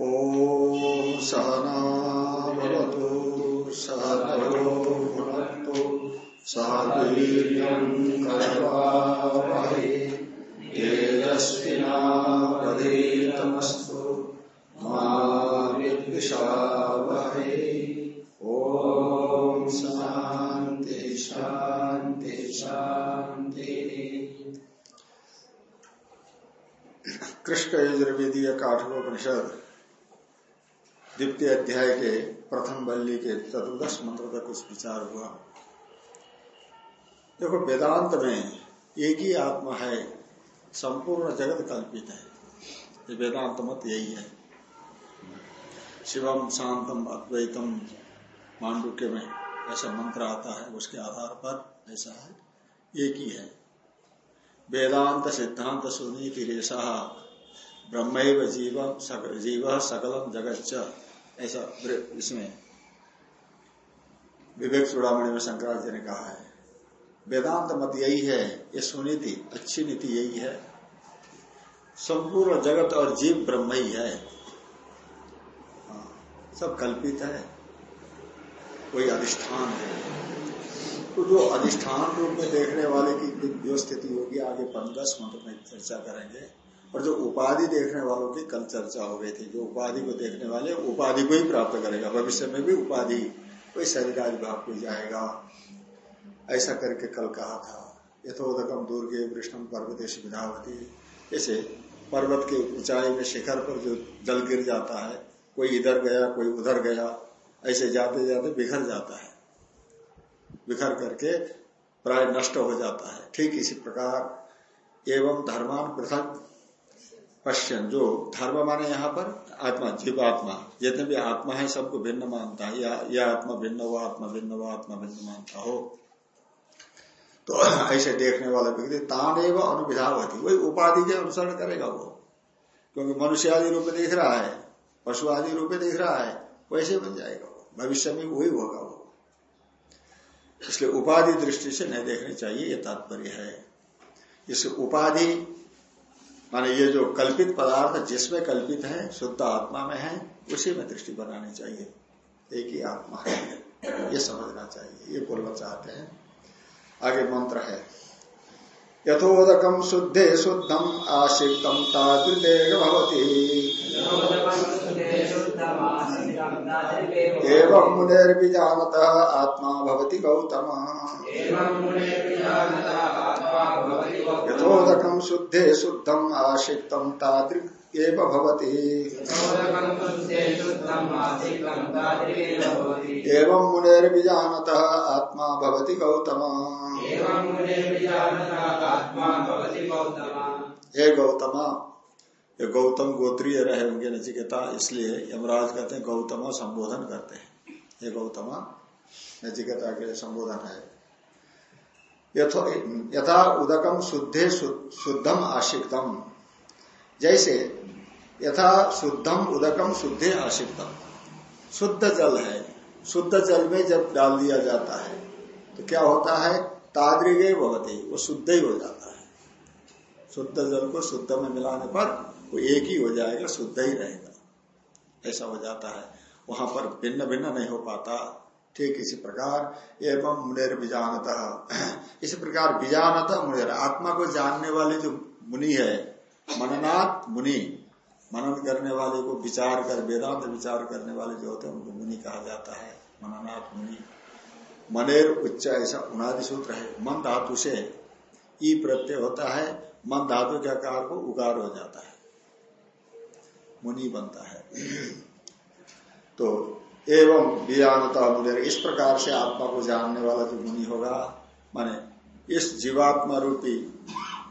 ॐ सहनावतु सहनो भुनक्तु सह वीर्यम् करवावहै तेजस्विनावधीतमस्तु मा विद्विषावहै कृष्ण यजुर्वेदीय काठोपनिषद द्वितीय अध्याय के प्रथम बल्ली के चतुर्दश मंत्र का कुछ विचार हुआ। देखो वेदांत में एक ही आत्मा है संपूर्ण जगत कल्पित है। ये वेदांत मत यही है। शिवम शांतम अद्वैतम मांडुक्य में ऐसा मंत्र आता है उसके आधार पर ऐसा है एक ही है। वेदांत सिद्धांत सुनीति रेशा ब्रह्म जीव सक, जीव सकलम जगत ऐसा इसमें विवेक चूड़ामणि में शंकराचार्य ने कहा है वेदांत मत यही है ये सुनीति अच्छी नीति यही है। संपूर्ण जगत और जीव ब्रह्म ही है। हाँ, सब कल्पित है। कोई अधिष्ठान है। तो जो अधिष्ठान रूप में देखने वाले की जो स्थिति होगी आगे पंद्रह मंत्र में चर्चा करेंगे। और जो उपाधि देखने वालों की कल चर्चा हो गई थी, जो उपाधि को देखने वाले उपाधि को ही प्राप्त करेगा, भविष्य में भी उपाधि कोई शरीर आदि भाव को जाएगा। ऐसा करके कल कहा था यथोदकम दुर्गे वृष्णम पर्वत विधावती। ऐसे पर्वत के ऊंचाई में शिखर पर जो जल गिर जाता है, कोई इधर गया, कोई उधर गया, ऐसे जाते जाते बिखर जाता है। बिखर करके प्राय नष्ट हो जाता है। ठीक इसी प्रकार एवं धर्मान पृथक पश्चिम जो धर्म माने यहाँ पर, आत्मा जीव आत्मा जितने भी आत्मा है, सबको भिन्न मानता है यह आत्मा भिन्न हुआ आत्मा भिन्न हुआ आत्मा भिन्न मानता हो। तो ऐसे देखने वाला व्यक्ति तान एवं अनुविधा होती वही उपाधि के अनुसरण करेगा वो। क्योंकि मनुष्य आदि रूप में देख रहा है पशु आदि रूप में देख रहा है, वैसे बन जाएगा वो, भविष्य में वही होगा वो। इसलिए उपाधि दृष्टि से नहीं देखनी चाहिए, ये तात्पर्य है। इस उपाधि माने ये जो कल्पित पदार्थ जिसमें कल्पित है, शुद्ध आत्मा में है, उसी में दृष्टि बनानी चाहिए। एक ही आत्मा है। ये समझना चाहिए। ये बोलना चाहते हैं। आगे मंत्र है। यथोदकम शुद्धे शुद्धम आशिक्तम तादृदेग भवती। एवं मुनेर्विजानत आत्मा भवति गौतम। यथोदकम शुद्धे शुद्धम आशिक्तम तादृक् एव भवति। एवं मुनेर्विजानत आत्मा भवति गौतम। हे गौतम ये गौतम गोत्रीय रहे होंगे नचिकेता, इसलिए यमराज कहते हैं गौतम संबोधन करते हैं। ये गौतम नचिकेता के संबोधन है। यथा उदकम शुद्धे शुद्धम आशिकतम। जैसे यथा शुद्धम उदकम शुद्धे आशिकतम। शुद्ध जल है। शुद्ध जल में जब डाल दिया जाता है तो क्या होता है? ताद्रिगे भवती, वो शुद्ध ही हो जाता है। शुद्ध जल को शुद्ध में मिलाने पर वो एक ही हो जाएगा, शुद्ध ही रहेगा। ऐसा हो जाता है। वहाँ पर भिन्न भिन्न नहीं हो पाता। ठीक इसी प्रकार, एवं मुनेर बीजानत इसी प्रकार बीजानत मुनेर, आत्मा को जानने वाले जो मुनि है, मननाथ मुनि, मनन करने वाले को विचार कर, वेदांत विचार करने वाले जो होते हैं, उनको मुनि कहा जाता है, मननाथ मुनि। मनेर उच्च ऐसा उनादि सूत्र है। मन धातु से ई प्रत्यय होता है। मन धातु के आकार को उगार हो जाता है। मुनि बनता है। तो एवं वियानता मुनि इस प्रकार से आत्मा को जानने वाला जो मुनि होगा, माने इस जीवात्मा रूपी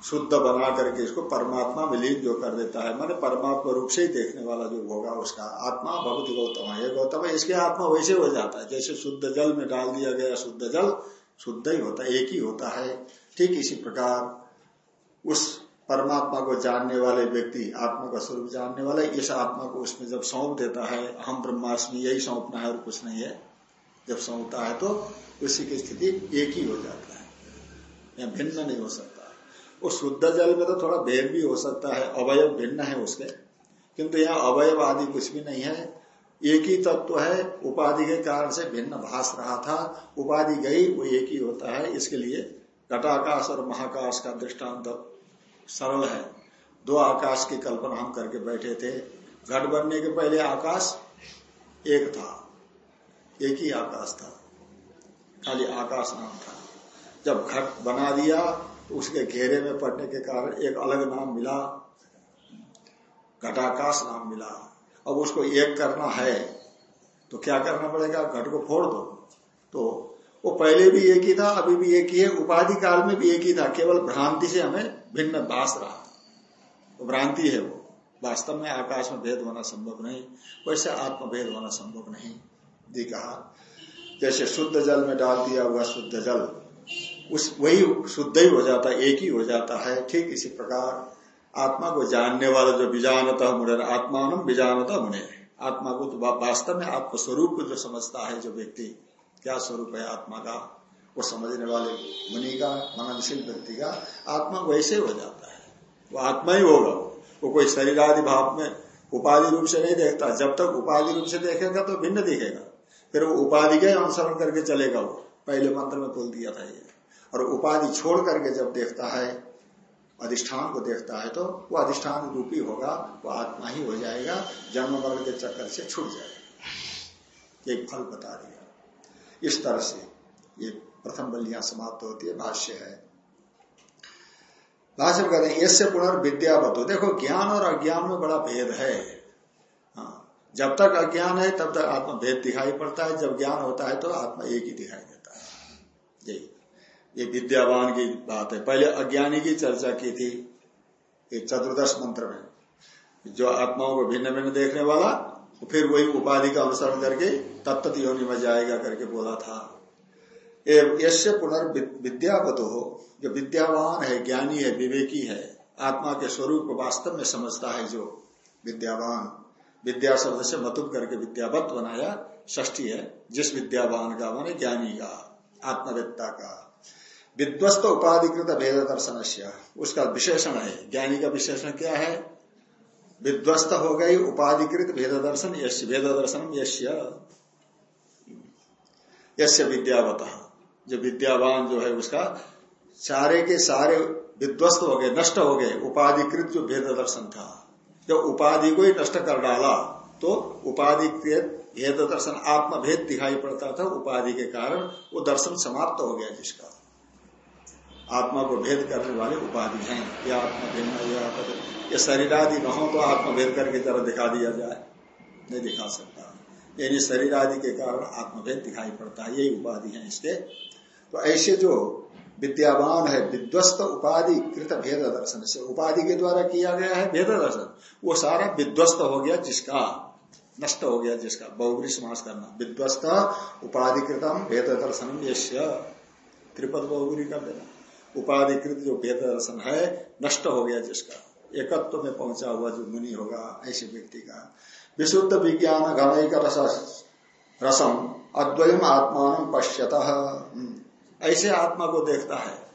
शुद्ध बना करके इसको परमात्मा में लीन जो कर देता है, माने परमात्मा रूप से ही देखने वाला जो होगा उसका आत्मा भगवती गौतम है। गौतम है, इसके आत्मा वैसे हो जाता है, जैसे शुद्ध जल में डाल दिया गया शुद्ध जल, शुद्ध ही होता है, एक ही होता है। ठीक इसी प्रकार उस परमात्मा को जानने वाले व्यक्ति आत्मा का स्वरूप जानने वाला इस आत्मा को उसमें जब सौंप देता है हम ब्रह्माष्टमी यही सौंपना है और कुछ नहीं है। जब सौंपता है तो उसी की स्थिति एक ही हो जाता है। या भिन्न नहीं हो सकता। वो शुद्ध जल में तो थोड़ा भेद भी हो सकता है, अवयव भिन्न है उसके। किंतु यहाँ अवयव आदि कुछ भी नहीं है। एक ही तत्व तो है, उपाधि के कारण से भिन्न भाष रहा था। उपाधि गई, वो एक ही होता है। इसके लिए घटाकाश और महाकाश का दृष्टांत सरल है। दो आकाश की कल्पना हम करके बैठे थे। घट बनने के पहले आकाश एक था। एक ही आकाश था। खाली आकाश नाम था। जब घट बना दिया तो उसके घेरे में पड़ने के कारण एक अलग नाम मिला। घटाकाश नाम मिला। अब उसको एक करना है तो क्या करना पड़ेगा? घट को फोड़ दो। तो वो पहले भी एक ही था, अभी भी एक ही है। उपाधि काल में भी एक ही था, केवल भ्रांति से हमें भिन्न बास रहा। भ्रांति है वो। वास्तव में आकाश में भेद होना संभव नहीं, वैसे आत्म भेद होना संभव नहीं, दी कहा। जैसे शुद्ध जल में डाल दिया हुआ शुद्ध जल, उस, वही शुद्ध ही हो जाता है एक ही हो जाता है। ठीक इसी प्रकार आत्मा को जानने वाला जो बीजानता मुने आत्मान बीजानता मुने। आत्मा को तो वास्तव में आत्मस्वरूप को जो समझता है जो व्यक्ति क्या स्वरूप है आत्मा का? वो समझने वाले मुनि का, मननशील व्यक्ति का आत्मा वैसे हो जाता है। वो आत्मा ही होगा। वो कोई शरीर आदि भाव में उपाधि रूप से नहीं देखता। जब तक उपाधि रूप से देखेगा तो भिन्न दिखेगा। फिर वो उपाधि का अनुसरण करके चलेगा वो। पहले मंत्र में बोल दिया था ये। और उपाधि छोड़ करके जब देखता है, अधिष्ठान को देखता है तो वो अधिष्ठान रूपी होगा। वो आत्मा ही हो जाएगा। जन्म वर्ग के चक्कर से छूट जाएगा। एक फल बता दिया। इस तरह से ये प्रथम बलियाँ समाप्त होती है, भाष्य है। भाष्य में कहते हैं इससे पुनर्विद्यावत देखो, ज्ञान और अज्ञान में बड़ा भेद है। हाँ जब तक अज्ञान है, तब तक आत्मा भेद दिखाई पड़ता है। जब ज्ञान होता है तो आत्मा एक ही दिखाई देता है। यही। ये विद्यावान की बात है। पहले अज्ञानी की चर्चा की थी ये चतुर्दश मंत्र में। जो आत्माओं को भिन्न भिन्न देखने वाला, फिर वही उपाधि का अनुसरण करके तत्त योनि में जाएगा करके बोला था। यसे पुनर्विद्यावत हो जो विद्यावान है, ज्ञानी है, विवेकी है, आत्मा के स्वरूप को वास्तव में समझता है जो विद्यावान। विद्या शब्द से मतुब करके विद्यावत बनाया ष्ठी है, जिस विद्यावान का माने ज्ञानी का, आत्मवेत्ता का। विध्वस्त उपाधिकृत भेद दर्शन उसका विशेषण है। ज्ञानी का विशेषण क्या है? विध्वस्त हो गई उपाधिकृत भेद दर्शन यश भेद दर्शन यश विद्यावत। जो विद्यावान जो है उसका सारे के सारे विध्वस्त हो गए, नष्ट हो गए। उपाधिकृत जो भेद दर्शन था। जब उपाधि को ही नष्ट कर डाला तो उपाधिकृत भेद दर्शन आत्म भेद दिखाई पड़ता था उपाधि के कारण। वो दर्शन समाप्त हो गया जिसका। आत्मा को भेद करने वाले उपाधि हैं। ये आत्मा भिन्न ये शरीर आदि न हो तो आत्मा भेद करके जरा दिखा दिया जाए। नहीं दिखा सकता। यानी शरीर आदि के कारण आत्मभेद दिखाई पड़ता है, यही उपाधि है इसके। तो ऐसे जो विद्यावान है, विध्वस्त उपाधि कृत भेद दर्शन से, उपाधि के द्वारा किया गया है भेद दर्शन, वो सारा विध्वस्त हो गया जिसका, नष्ट हो गया जिसका, बहुग्री समास करना। विध्वस्त उपाधि कृतम भेद दर्शन यश त्रिपद बहुग्री कर देना। उपाधिकृत जो भेद दर्शन है, नष्ट हो गया जिसका। एकत्व में पहुँचा हुआ जो मुनि होगा, ऐसे व्यक्ति का। विशुद्ध विज्ञान घन रस रसम अद्वयम आत्मान पश्यत। हम्म। ऐसे आत्मा को देखता है।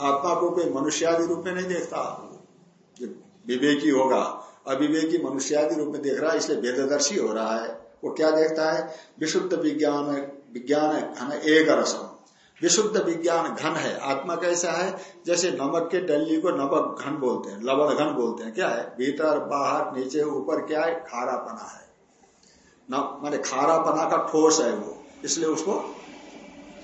आत्मा को कोई मनुष्यादि रूप में नहीं देखता। विवेकी होगा। अविवेकी मनुष्यादि रूप में देख रहा है, इसलिए वेददर्शी हो रहा है। वो क्या देखता है? विशुद्ध विज्ञान विज्ञान घन एक रसम। विशुद्ध विज्ञान घन है। आत्मा कैसा है? जैसे नमक के डल्ली को नमक घन बोलते हैं, लवण घन बोलते हैं। क्या है? भीतर, बाहर, नीचे, ऊपर क्या है? खारापना है। माने खारापना का ठोस है वो, इसलिए उसको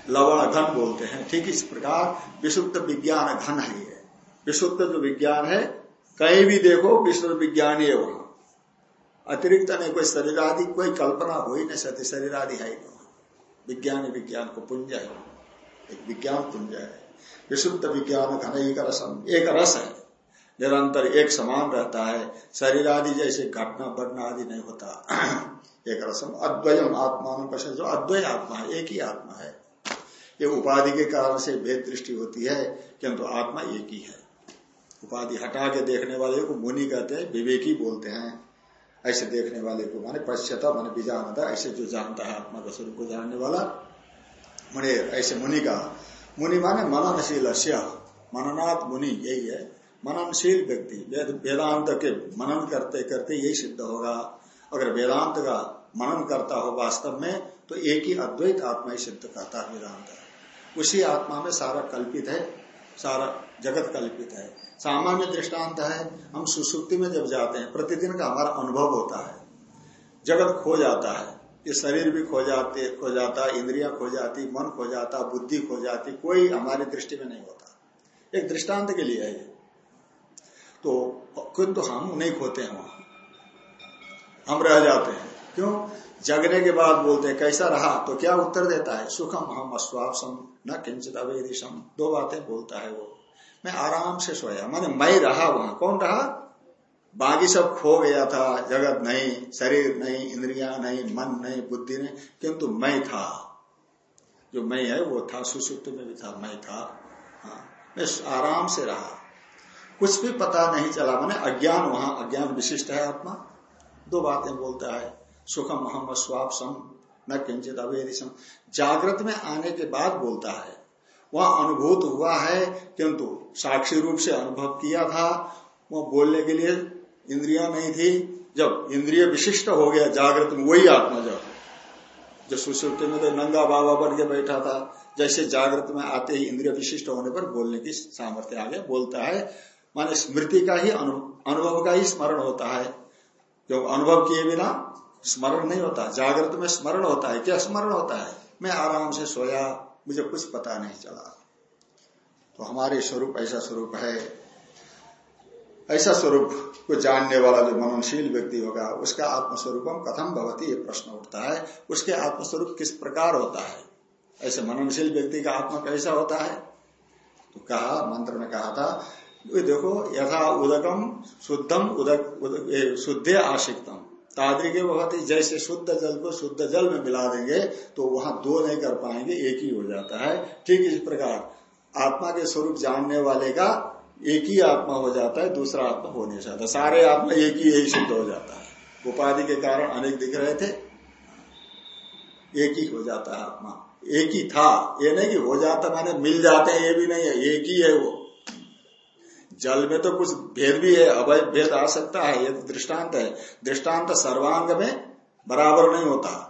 लवण घन बोलते हैं। ठीक इस प्रकार विशुद्ध विज्ञान घन है ये। विशुद्ध जो विज्ञान है, कहीं भी देखो, विशुद्ध विज्ञान है वहाँ। अतिरिक्त नहीं, कोई शरीर आदि कोई कल्पना हो ही नहीं सकती शरीर आदि है विज्ञान विज्ञान को पुंज है। एक विज्ञान पुंज है। विशुद्ध विज्ञान घन एक रसम एक रस है। निरंतर एक समान रहता है। शरीर आदि जैसे घटना बढ़ना आदि नहीं होता। एक रसम, अद्वयम आत्मा जो अद्वय आत्मा है, एक ही आत्मा है। ये उपाधि के कारण से भेद दृष्टि होती है, किंतु तो आत्मा एक ही है। उपाधि हटा के देखने वाले को मुनि कहते हैं, विवेकी बोलते हैं। ऐसे देखने वाले को माने पश्चता माने बीजानता ऐसे जो जानता है आत्मा का स्वरूप को जानने वाला मुनि, ऐसे मुनि का मुनि माने मननशील मननाथ मुनि यही है। मननशील व्यक्ति। वेदांत के मनन करते करते यही सिद्ध होगा। अगर वेदांत का मनन करता हो वास्तव में तो एक ही अद्वैत आत्मा ही सिद्ध करता है वेदांत। उसी आत्मा में सारा कल्पित है। सारा जगत कल्पित है। सामान्य दृष्टांत है। हम सुसुप्ति में जब जाते हैं, प्रतिदिन का हमारा अनुभव होता है। जगत खो जाता है। ये शरीर भी खो जाते, खो जाता, इंद्रिया खो जाती, मन खो जाता, बुद्धि खो जाती, कोई हमारी दृष्टि में नहीं होता। एक दृष्टांत के लिए है तो किंतु तो हम नहीं खोते हैं वहाँ। हम रह जाते हैं। क्यों? जगने के बाद बोलते हैं, कैसा रहा? तो क्या उत्तर देता है? सुखम हम अस्वापसम, न किंचित अवेदिशम। दो बातें बोलता है वो। मैं आराम से सोया। मैंने मैं रहा वहाँ। कौन रहा? बाकी सब खो गया था, जगत नहीं, शरीर नहीं, इंद्रिया नहीं, मन नहीं, बुद्धि नहीं, किंतु मैं था। जो मैं है, वो था सुसुप्त में भी था, मैं था। हाँ मैं आराम से रहा। कुछ भी पता नहीं चला मैंने, अज्ञान वहाँ, अज्ञान विशिष्ट है आत्मा। दो बातें बोलता है, सुखम हम स्वापसम, न किंचित अवेदिशम। जागृत में आने के बाद बोलता है, वह अनुभूत हुआ है, किंतु साक्षी रूप से अनुभव किया था, वह बोलने के लिए इंद्रिया नहीं थी, जब इंद्रिय विशिष्ट हो गया जागृत में, वही आत्मा जब जो सुश्रुति में तो नंगा बाबा बन के बैठा था, जैसे जागृत में आते ही इंद्रिय विशिष्ट होने पर बोलने की सामर्थ्य आ गया, बोलता है। माने स्मृति का ही अनुभव का ही स्मरण होता है। जो अनुभव किए बिना स्मरण नहीं होता, जागृत में स्मरण होता है, क्या स्मरण होता है? मैं आराम से सोया, मुझे कुछ पता नहीं चला। तो हमारे स्वरूप ऐसा स्वरूप है ऐसा स्वरूप को जानने वाला जो मननशील व्यक्ति होगा उसका आत्मस्वरूपम कथम भवती ये प्रश्न उठता है। उसके आत्मस्वरूप किस प्रकार होता है? ऐसे मननशील व्यक्ति का आत्मा कैसा होता है? तो कहा मंत्र में कहा था देखो यथा उदकम शुद्धम उदक, उदक शुद्ध आशिकतम। ताद्री बहुत ही जैसे शुद्ध जल को शुद्ध जल में मिला देंगे तो वहाँ दो नहीं कर पाएँगे एक ही हो जाता है। ठीक इस प्रकार आत्मा के स्वरूप जानने वाले का एक ही आत्मा हो जाता है दूसरा आत्मा हो नहीं सकता सारे आत्मा एक ही यही सिद्ध हो जाता है। उपाधि के कारण अनेक दिख रहे थे एक ही हो जाता है आत्मा। एक ही था ये नहीं कि हो जाता माने मिल जाते हैं ये भी नहीं है एक ही है वो। जल में तो कुछ भेद भी है अवैध भेद आ सकता है ये तो दृष्टांत है। दृष्टांत सर्वांग में बराबर नहीं होता।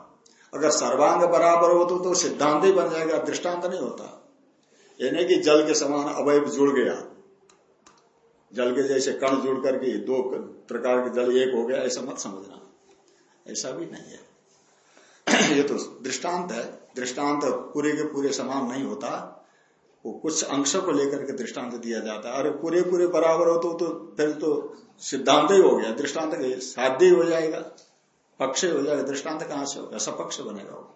अगर सर्वांग बराबर हो तो, तो सिद्धांत ही बन जाएगा दृष्टांत नहीं होता। यानी कि जल के समान अवैध जुड़ गया। जल के जैसे कण जुड़ करके दो प्रकार के जल एक हो गया ऐसा मत समझना। ऐसा भी नहीं है। ये तो दृष्टांत है। दृष्टांत पूरे के पूरे समान नहीं होता। वो कुछ अंश को लेकर के दृष्टांत दिया जाता है। अरे पूरे पूरे बराबर हो तो, तो फिर तो सिद्धांत ही हो गया। दृष्टांत साध्य हो जाएगा। पक्ष हो जाएगा। दृष्टांत कहाँ से होगा? सपक्ष बनेगा वो।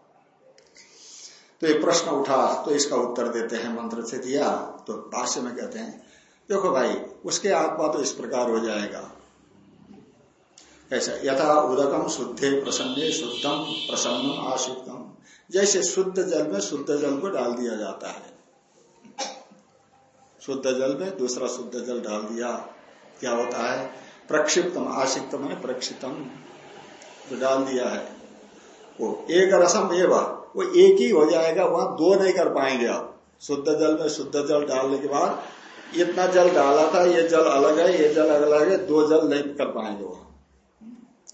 तो ये प्रश्न उठा तो इसका उत्तर देते हैं मंत्र से दिया। तो भाष्य में कहते हैं देखो भाई, उसके आत्मा तो इस प्रकार हो जाएगा। ऐसा, यथा उदकम शुद्धे प्रसन्ने शुद्धम प्रसन्न आशितम जैसे शुद्ध जल में शुद्ध जल को डाल दिया जाता है। शुद्ध जल में दूसरा शुद्ध जल डाल दिया, क्या होता है? प्रक्षिप्तम आशिक्तम है, प्रक्षितम, जो डाल दिया है। वो एक रसम एवं वो एक ही हो जाएगा, वहाँ दो नहीं कर पाएँगे आप। शुद्ध जल में शुद्ध जल डालने के बाद इतना जल डाला था, ये जल अलग है, ये जल अलग है, दो जल नहीं कर पाएँगे वहाँ।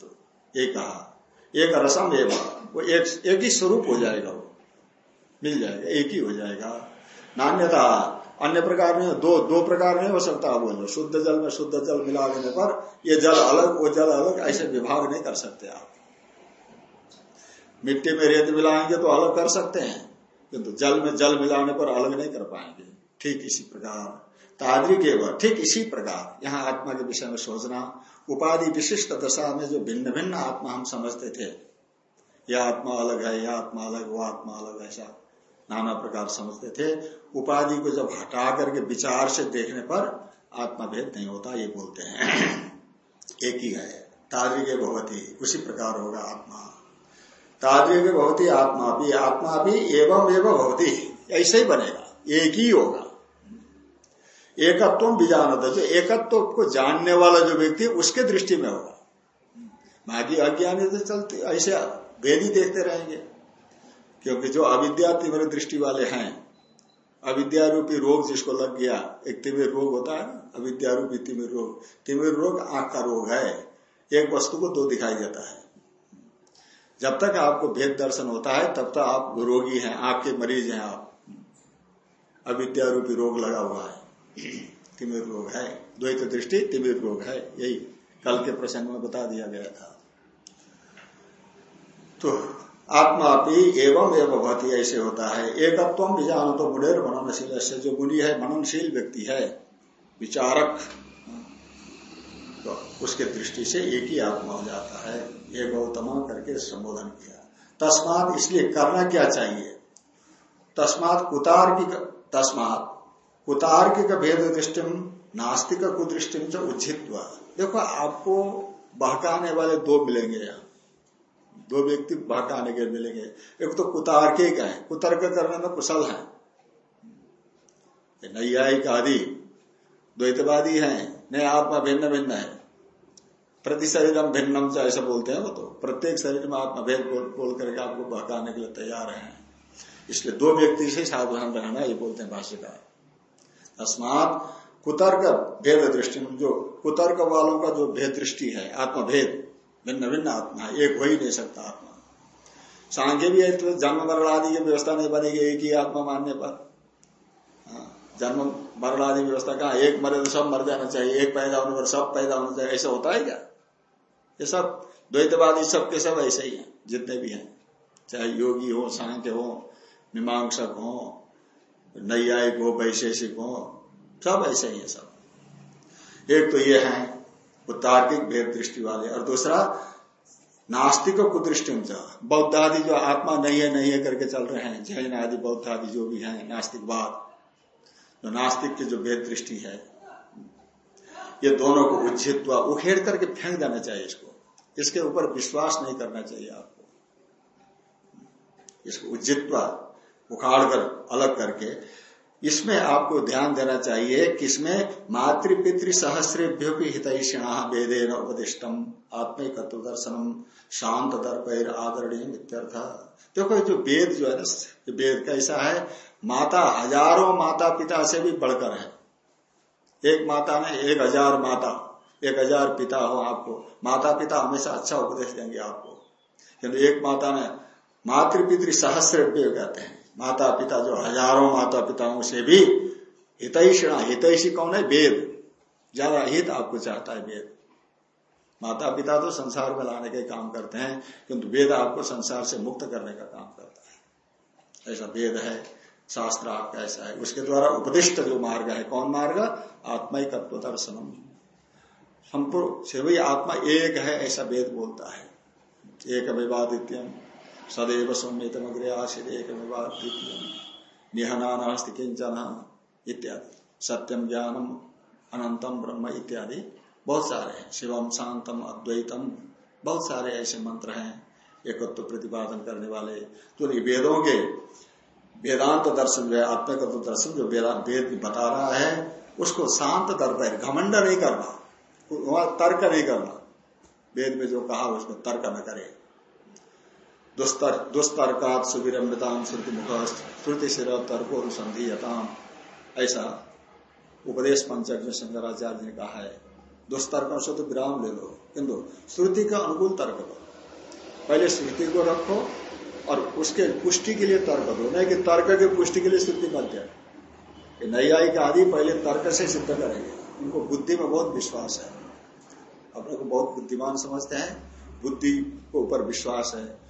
तो एक कहा, एक रसम एवं, वो एक एक ही स्वरूप हो जाएगा वो। मिल जाएगा, एक ही हो जाएगा। नान्यता अन्य प्रकार में दो दो प्रकार नहीं हो सकता बोलो शुद्ध जल में शुद्ध जल मिला देने पर ये जल अलग, वो जल अलग, ऐसे विभाग नहीं कर सकते आप। मिट्टी में रेत मिलाएँगे तो अलग कर सकते हैं, किंतु जल में जल मिलाने पर अलग नहीं कर पाएँगे। ठीक इसी प्रकार। ताद्रिक एवं ठीक इसी प्रकार, यहाँ आत्मा के विषय में सोचना, उपाधि विशिष्ट दशा में जो भिन्न भिन्न आत्मा हम समझते थे, यह आत्मा अलग है, यह आत्मा अलग, वो आत्मा अलग, ऐसा नाना प्रकार समझते थे। उपाधि को जब हटा करके विचार से देखने पर आत्मा भेद नहीं होता, ये बोलते हैं। एक ही है। ताद्रिक भवती, उसी प्रकार होगा आत्मा। ताद्रिक भवती आत्मा भी आत्मा भी एवं एवं भवती, ऐसे ही बनेगा, एक ही होगा। एकत्व बीजानत जो एकत्व को जानने वाला जो व्यक्ति उसके दृष्टि में होगा। बाकी अज्ञानी तो चलते, ऐसे भेद ही देखते रहेंगे। क्योंकि जो अविद्या तीव्र दृष्टि वाले हैं अविद्या रूपी रोग जिसको लग गया, एक तीव्र रोग होता है अविद्या रूपी तिमिर रोग। तिमिर रोग आँख का रोग है, एक वस्तु को दो दिखाई देता है। जब तक आपको भेद दर्शन होता है, तब तक आप रोगी हैं आँख के मरीज़ हैं आप। अविद्या रूपी रोग लगा हुआ है। तिमिर रोग है, द्वैत दृष्टि तिमिर रोग है, यही कल के प्रसंग में बता दिया गया था। तो आत्मा भी एवं एवं भवती, ऐसे होता है। एकत्व विजान तो मुडेर मननशील ऐसे जो मुनि है, मननशील व्यक्ति है, विचारक तो उसके दृष्टि से एक ही आत्मा हो जाता है। ये गौतम करके संबोधन किया। तस्मात इसलिए करना क्या चाहिए? तस्मात कुतार्किक तस्मात कुतार्किक भेद दृष्टि नास्तिक कुदृष्टि उचित देखो आपको बहकाने वाले दो मिलेंगे यहाँ। दो व्यक्ति बहकाने के मिलेंगे। एक तो कुतार्किक है। कुतर्क करने में कुशल है। नैयायिक आदि द्वैतवादी है। नए आत्मा भिन्न भिन्न है। प्रति शरीरम भिन्नम से ऐसा बोलते हैं वो तो। प्रत्येक शरीर में आत्मा भेद बोल, बोल करके आपको बहकाने के लिए तैयार है। इसलिए दो व्यक्ति से सावधान रहना ये बोलते हैं भाष्यकार। अस्मात कुतर्क भेद दृष्टि जो कुतर्क वालों का जो भेद दृष्टि है आत्मा भेद भिन्न भिन्न आत्मा है एक हो ही नहीं सकता आत्मा। सांख्य भी है तो जन्म मरण आदि की व्यवस्था नहीं बनेगी एक ही आत्मा मानने पर। हाँ, जन्म मरण आदि व्यवस्था कहा एक मरे तो सब मर जाना चाहिए एक पैदा होने पर सब पैदा होना चाहिए ऐसा होता है क्या? ये सब द्वैतवादी सब के सब ऐसे ही हैं जितने भी हैं चाहे योगी हो सांख्य हो मीमांसक हो नैयायिक हो वैशेषिक हो सब ऐसे ही है सब। एक तो ये है, वो तार्किक भेद दृष्टि वाले, और दूसरा, नास्तिक कुदृष्टि बौद्ध आदि जो आत्मा नहीं है नहीं है करके चल रहे हैं, जैन आदि, बौद्ध आदि जो भी है, नास्तिकवाद। जो नास्तिक की जो भेद दृष्टि है, ये दोनों को उच्छित उखेड़ करके फेंक देना चाहिए इसको। इसके ऊपर विश्वास नहीं करना चाहिए आपको। इसको उज्जित्वा उखाड़ कर अलग करके, इसमें आपको ध्यान देना चाहिए कि इसमें मातृपितृ सहस्रेभ्यो की हितैषिण न उपदिष्टम, आत्मिकत्व दर्शनम, शांत दर्पैर आदरणीय इत्यर्थ। देखो जो वेद जो है ना वेद कैसा है? माता हज़ारों माता पिता से भी बढ़कर है। एक माता ने एक हज़ार माता, एक हज़ार पिता हो आपको। माता पिता हमेशा अच्छा उपदेश देंगे आपको। एक माता ने मातृपितृ सहस्रेभ्य कहते हैं। माता पिता जो हज़ारों माता पिताओं से भी हितैषणा, हितैषी कौन है? वेद। ज़्यादा हित आपको चाहता है वेद। माता पिता तो संसार में लाने के काम करते हैं, किंतु वेद आपको संसार से मुक्त करने का काम करता है। ऐसा वेद है, शास्त्र आपका ऐसा है। उसके द्वारा उपदिष्ट जो मार्ग है, कौन मार्ग? आत्मा तत्व दर्शनम संपूर्ण से भी आत्मा एक है, ऐसा वेद बोलता है। एक अभिवादित्यम सदैव सम्मितम अग्रे आशित एक निहनानास्ति किंचन इत्यादि। सत्यम ज्ञानम अनंतम ब्रह्म इत्यादि। बहुत सारे हैं। शिवम शांतम, अद्वैतम। बहुत सारे ऐसे मंत्र हैं। एकत्व प्रतिपादन करने वाले। तो वेदों के वेदांत दर्शन जो है, आत्मकत्व दर्शन जो वेद बता रहा है, उसको शांत पर घमंड नहीं करना। तर्क नहीं करना। वेद में जो कहा उसको तर्क न करे। दुस्तर्कात सुविरमृताम श्रुति मुख श्रुति सिर तर्को अनुसंधीयताम ऐसा उपदेश पंचक में शंकराचार्य ने कहा है। दुस्तर्क से तो विराम ले लो। किंतु श्रुति का अनुकूल तर्क दो। पहले श्रुति को रखो और उसके पुष्टि के लिए तर्क दो। नहीं कि तर्क के पुष्टि के लिए श्रुति मत जाए। का आदि पहले तर्क से सिद्ध करेंगे। उनको बुद्धि में बहुत विश्वास है। अपने को बहुत बुद्धिमान समझते हैं। बुद्धि को ऊपर विश्वास है।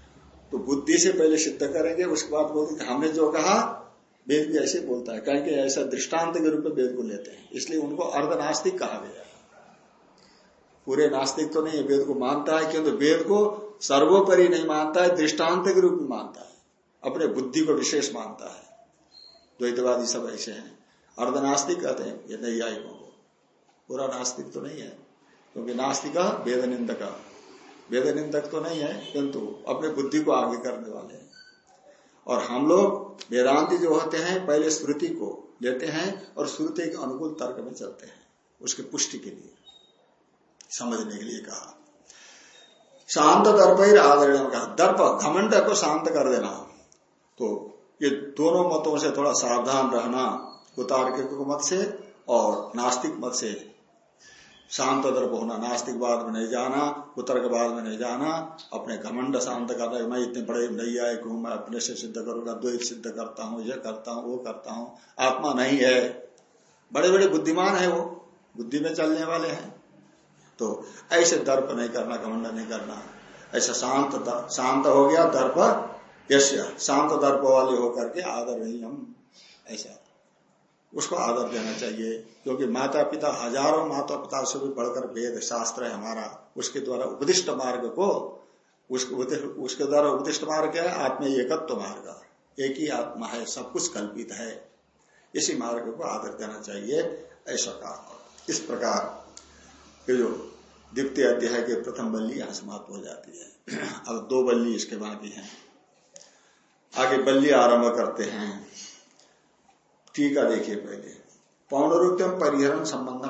तो बुद्धि से पहले सिद्ध करेंगे, उसके बाद बोलते हमने जो कहा, वेद भी ऐसे बोलता है। कहीं ऐसा दृष्टांत के रूप में वेद को लेते हैं। इसलिए उनको अर्धनास्तिक कहा गया पूरे नास्तिक तो नहीं वेद को मानता है, किंतु वेद को सर्वोपरि नहीं मानता है, दृष्टांत के रूप में मानता है। अपने बुद्धि को विशेष मानता है। द्वैतवादी सब ऐसे हैं। अर्धनास्तिक कहते हैं, ये आई को। पूरा नास्तिक तो नहीं है, क्योंकि नास्तिक वेद निंदक वेद निंदक तो नहीं है, किंतु अपने बुद्धि को आगे करने वाले हैं। और हम लोग वेदांति जो होते हैं, पहले श्रुति को लेते हैं और श्रुति के अनुकूल तर्क में चलते हैं, उसके पुष्टि के लिए, समझने के लिए कहा। शांत दर्प ही आदरण कहा, दर्प, घमंड को शांत कर देना। तो ये दोनों मतों से थोड़ा सावधान रहना, उतार के मत से और नास्तिक मत से शांत दर्प होना, नास्तिक बाद में नहीं जाना उत्तर के बाद में नहीं जाना, अपने घमंड शांत करना, मैं इतने बड़े नहीं आए हूँ, मैं अपने से सिद्ध करूँगा द्वैत सिद्ध करता हूँ, ये करता हूँ, वो करता हूँ। आत्मा नहीं है। बड़े बड़े बुद्धिमान है वो, बुद्धि में चलने वाले हैं। तो ऐसे दर्प नहीं करना, घमंड नहीं करना। ऐसा शांत शांत हो गया दर्प यश शांत दर्प वाले होकर के आदर नहीं हम, ऐसा उसको आदर देना चाहिए, क्योंकि माता पिता हज़ारों माता पिता से भी बढ़कर वेद शास्त्र है हमारा, उसके द्वारा उपदिष्ट मार्ग को उसके द्वारा उपदिष्ट मार्ग है आत्म एकत्व मार्ग एक ही आत्मा है, सब कुछ कल्पित है। इसी मार्ग को आदर देना चाहिए, ऐसा कहा। इस प्रकार ये जो द्वितीय अध्याय के प्रथम बल्ली यहाँ समाप्त हो जाती है। अब दो बल्ली इसके बाकी हैं। आगे बल्ली आरंभ करते हैं। टीका देखिए पहले। पौनरुक्तम परिहरण संबंध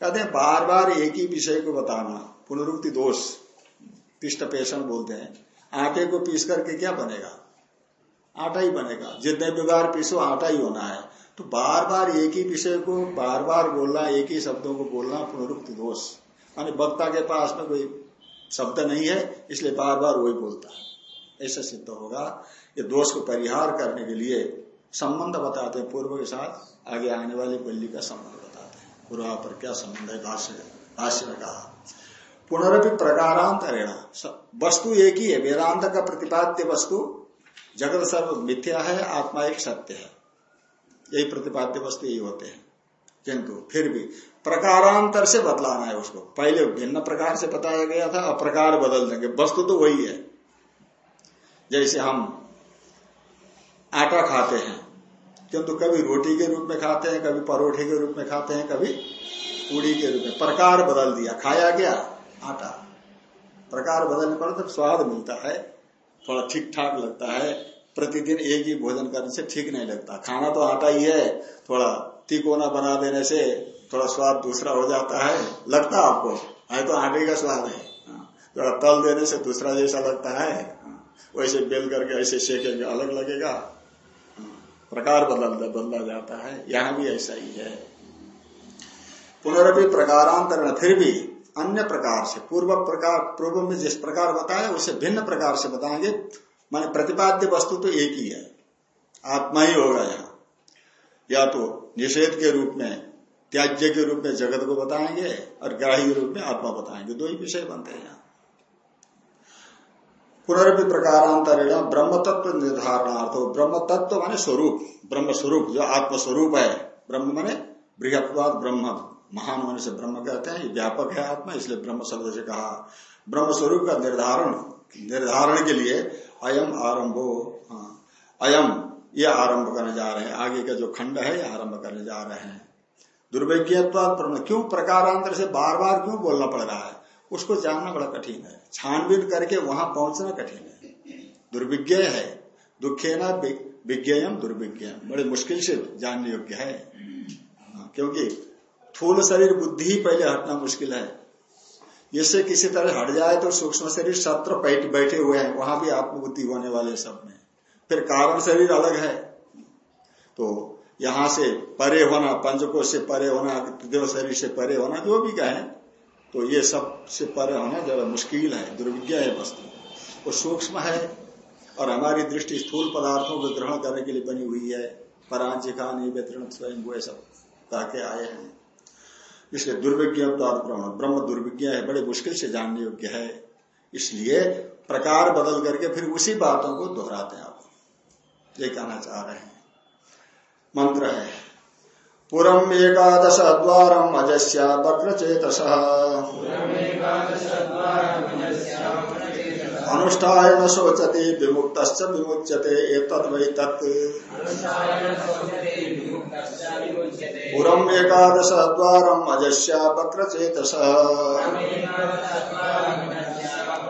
कहते हैं बार बार एक ही विषय को बताना, पुनरुक्ति दोष, पिष्ट पेशन बोलते हैं। आटे को पीस करके क्या बनेगा? आटा ही बनेगा। जितने भी बार पीसो, आटा ही होना है। तो बार बार एक ही विषय को बार बार बोलना, एक ही शब्दों को बोलना, पुनरुक्ति दोष। मानी वक्ता के पास में कोई शब्द नहीं है, इसलिए बार बार वही बोलता है। ऐसा सिद्ध होगा। ये दोष को परिहार करने के लिए संबंध बताते हैं, पूर्व के साथ आगे आने वाली बल्ली का संबंध बताते हैं। पूर्वा पर क्या संबंध है? भाष्य भाष्य में कहा। पुनरपि प्रकारांतरेण वस्तु एक ही है, वेदांत का प्रतिपाद्य वस्तु, जगत सर्व मिथ्या है, आत्मा एक सत्य है। यही प्रतिपाद्य वस्तु यही होते हैं। किंतु फिर भी प्रकारांतर से बदलाना है उसको। पहले भिन्न प्रकार से बताया गया था, अब प्रकार बदल देंगे। वस्तु तो वही है। जैसे हम आटा खाते हैं किंतु कभी रोटी के रूप में खाते हैं कभी परोठे के रूप में खाते हैं कभी पूड़ी के रूप में। प्रकार बदल दिया खाया गया आटा। प्रकार बदलने पर तो स्वाद मिलता है थोड़ा ठीक ठाक लगता है प्रतिदिन एक ही भोजन करने से ठीक नहीं लगता। खाना तो आटा ही है थोड़ा तिकोना बना देने से थोड़ा स्वाद दूसरा हो जाता है लगता आपको? है तो आटे का स्वाद है। हाँ, थोड़ा तल देने से दूसरा जैसा लगता है। हाँ, वैसे बेल करके ऐसे सेकेंगे अलग लगेगा। प्रकार बदल बदला जाता है। यहाँ भी ऐसा ही है। पुनरअपि प्रकारांतरण फिर भी अन्य प्रकार से, पूर्व प्रकार, पूर्व में जिस प्रकार बताया, उसे भिन्न प्रकार से बताएँगे। माने प्रतिपाद्य वस्तु तो एक ही है। आत्मा ही होगा यहाँ। या तो निषेध के रूप में, त्याज्य के रूप में जगत को बताएँगे, और ग्राही के रूप में आत्मा बताएँगे। दो ही विषय बनते हैं यहाँ पुनरपि प्रकारांतरेण ब्रह्म तत्व निर्धारणार्थ ब्रह्म तत्व माने स्वरूप ब्रह्म स्वरूप जो आत्म स्वरूप है। ब्रह्म माने बृहत्वाद ब्रह्म, महान होने से ब्रह्म कहते हैं व्यापक है आत्मा, इसलिए ब्रह्म शब्द से कहा। ब्रह्म स्वरूप का निर्धारण निर्धारण के लिए अयम आरंभो हाँ अयम, ये आरंभ करने जा रहे हैं। आगे का जो खंड है, ये आरंभ करने जा रहे हैं। दुर्भिज्ञत्वाद क्यों प्रकारांतर से बार बार क्यों बोलना पड़ रहा है? उसको जानना बड़ा कठिन है। छानबीन करके वहाँ पहुँचना कठिन है। दुर्विज्ञ है। दुखे न विज्ञम दुर्विज्ञ बड़े मुश्किल से जानने योग्य है। हाँ, क्योंकि थूल शरीर बुद्धि पहले हटना मुश्किल है। इससे किसी तरह हट जाए तो सूक्ष्म शरीर सत्र बैठे हुए हैं। वहाँ भी आत्मबुद्धि होने वाले सब में। फिर कारण शरीर अलग है। तो यहाँ से परे होना पंचकोश से परे होना देव शरीर से परे होना जो भी कहें तो ये सबसे पर होना जरा मुश्किल है दुर्विज्ञा है वस्तु। वो सूक्ष्म है और हमारी दृष्टि स्थूल पदार्थों को ग्रहण करने के लिए बनी हुई है। परांच खानी व्यतीर्ण स्वयं वो सब ताके आए हैं। इसलिए दुर्विज्ञ ब्रह्म दुर्विज्ञ है, बड़े मुश्किल से जानने योग्य है। इसलिए प्रकार बदल करके फिर उसी बातों को दोहराते हैं आप। ये कहना चाह रहे हैं। मंत्र है पुरम एकादश द्वारम अजस्या वक्रचेतस। अनुष्ठान शोचते विमुक्त विमुच्यते एतद्वै तत्। एकादश द्वारम अजस्या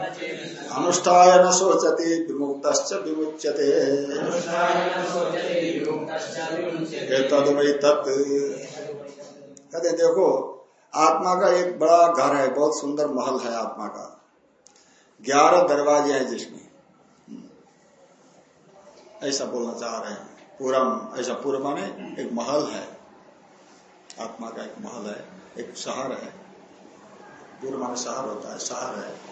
वक्रचेतस अनुष्ठान शोचते विमुक्त विमुच्यते। तत्। कहते, देखो, आत्मा का एक बड़ा घर है, बहुत सुंदर महल है आत्मा का। ग्यारह दरवाजे हैं जिसमें। ऐसा बोलना चाह रहे हैं। पूरम ऐसा पूर्व माने एक महल है। आत्मा का एक महल है, एक शहर है। पूर्व मान शहर होता है, शहर है।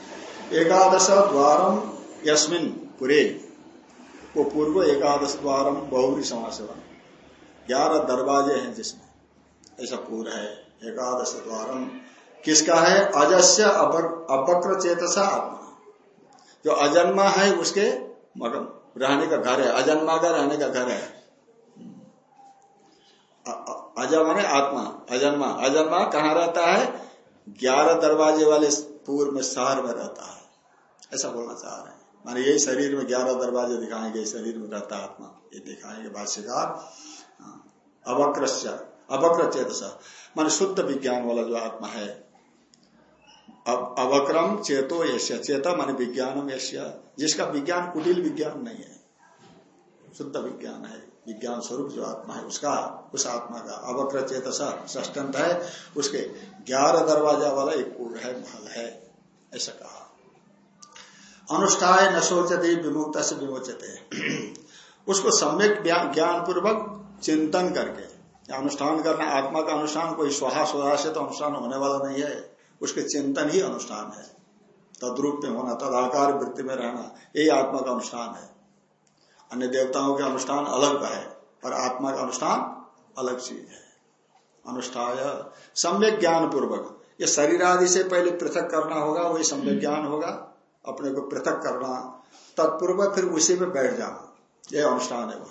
एकादश द्वारम यस्मिन पुरे। वो पूर्व एकादश द्वारम बहुरी समाज ग्यारह दरवाजे हैं जिसमें। ऐसा पूरा है। एकादश द्वारम किसका है? अजस्य अवक्र चेतसा आत्मा। जो अजन्मा है उसके मगन। रहने का घर है। अजन्मा का रहने का घर है। अजा माने आत्मा। अजन्मा। अजन्मा कहाँ रहता है? ग्यारह दरवाजे वाले पूर्व में शहर में रहता है। ऐसा बोलना चाह रहे हैं। माने यही शरीर में ग्यारह दरवाजे दिखाएँगे शरीर में रहता आत्मा। ये दिखाएँगे भाष्यकार। हाँ। अवक्र अवक्र चेतस मान शुद्ध विज्ञान वाला जो आत्मा है। अवक्रम चेतो यश्य चेता मान विज्ञानम यश्य जिसका विज्ञान, कुटिल विज्ञान नहीं है। शुद्ध विज्ञान है। विज्ञान स्वरूप जो आत्मा है, उसका, उस आत्मा का अवक्र चेतस ष्टंत है, उसके ग्यारह दरवाज़ा वाला एक पूर्ण है, महल है, ऐसा कहा। अनुष्ठाय न सोचते विमुक्त से विमोचते। उसको सम्यक ज्ञान पूर्वक चिंतन करके, अनुष्ठान करना, आत्मा का अनुष्ठान, कोई स्वाहा स्वाहा से तो अनुष्ठान होने वाला नहीं है, उसके चिंतन ही अनुष्ठान है। तद्रूप में होना, तदाकार वृत्ति में रहना, यही आत्मा का अनुष्ठान है। अन्य देवताओं के अनुष्ठान अलग है और आत्मा का अनुष्ठान अलग चीज़ है। अनुष्ठाय सम्यक ज्ञान पूर्वक ये शरीर आदि से पहले पृथक करना होगा, वही सम्यक ज्ञान होगा। अपने को पृथक करना तत्पूर्व फिर उसी में बैठ जाना। यह अनुष्ठान है वह।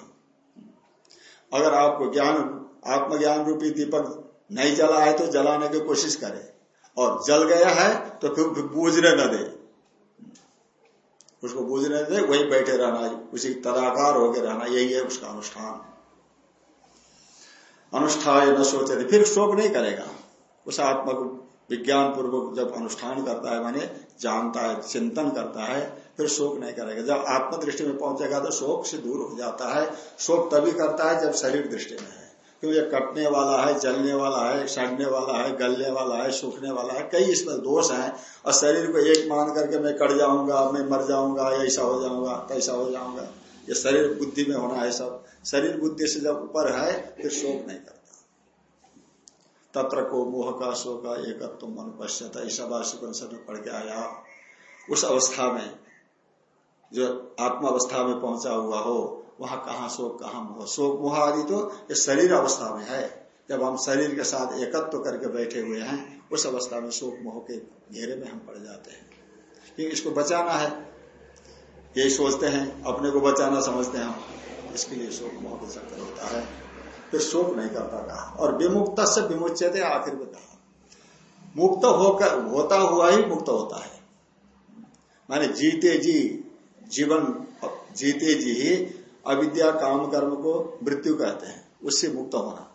अगर आपको ज्ञान, आत्मज्ञान रूपी दीपक नहीं जला है तो जलाने की कोशिश करे। और जल गया है तो फिर बूझने न दे। उसको बूझने दे वही बैठे रहना, उसी तदाकार होकर रहना, यही है उसका अनुष्ठान। अनुष्ठान न सोचे फिर शोक नहीं करेगा। उस आत्मा को विज्ञान पूर्वक जब अनुष्ठान करता है, माने जानता है, चिंतन करता है, फिर शोक नहीं करेगा। जब आत्म दृष्टि में पहुंचेगा तो शोक से दूर हो जाता है। शोक तभी करता है जब शरीर दृष्टि में है। क्योंकि ये कटने वाला है, जलने वाला है, सड़ने वाला है, गलने वाला है, सूखने वाला है, कई इसमें दोष हैं और शरीर को एक मान करके मैं कट जाऊँगा, मैं मर जाऊँगा ऐसा हो जाऊँगा, कैसा हो जाऊँगा। ये शरीर बुद्धि में होना है सब। शरीर बुद्धि से जब ऊपर है, फिर शोक नहीं करता। तत्र को मोह का शोक एक मन पश्चात ऐसा वार्षिक में पढ़ के आया। उस अवस्था में जो आत्मा अवस्था में पहुँचा हुआ हो वहाँ कहा शोक, कहा मोह? शोक, मोह आदि तो ये शरीर अवस्था में है। जब हम शरीर के साथ एकत्व करके बैठे हुए हैं, उस अवस्था में शोक, मोह के घेरे में हम पड़ जाते हैं। क्योंकि इसको बचाना है। यही सोचते हैं, अपने को बचाना समझते हैं हम। इसके लिए शोक, मोह का चक्कर होता है। फिर शोक नहीं करता कहा और विमुक्त से विमुचित आखिर में कहा मुक्त होकर, होता हुआ ही मुक्त होता है। माने जीते जी, जीवन, जीते जी ही अविद्या काम कर्म को मृत्यु कहते हैं, उससे मुक्त होना।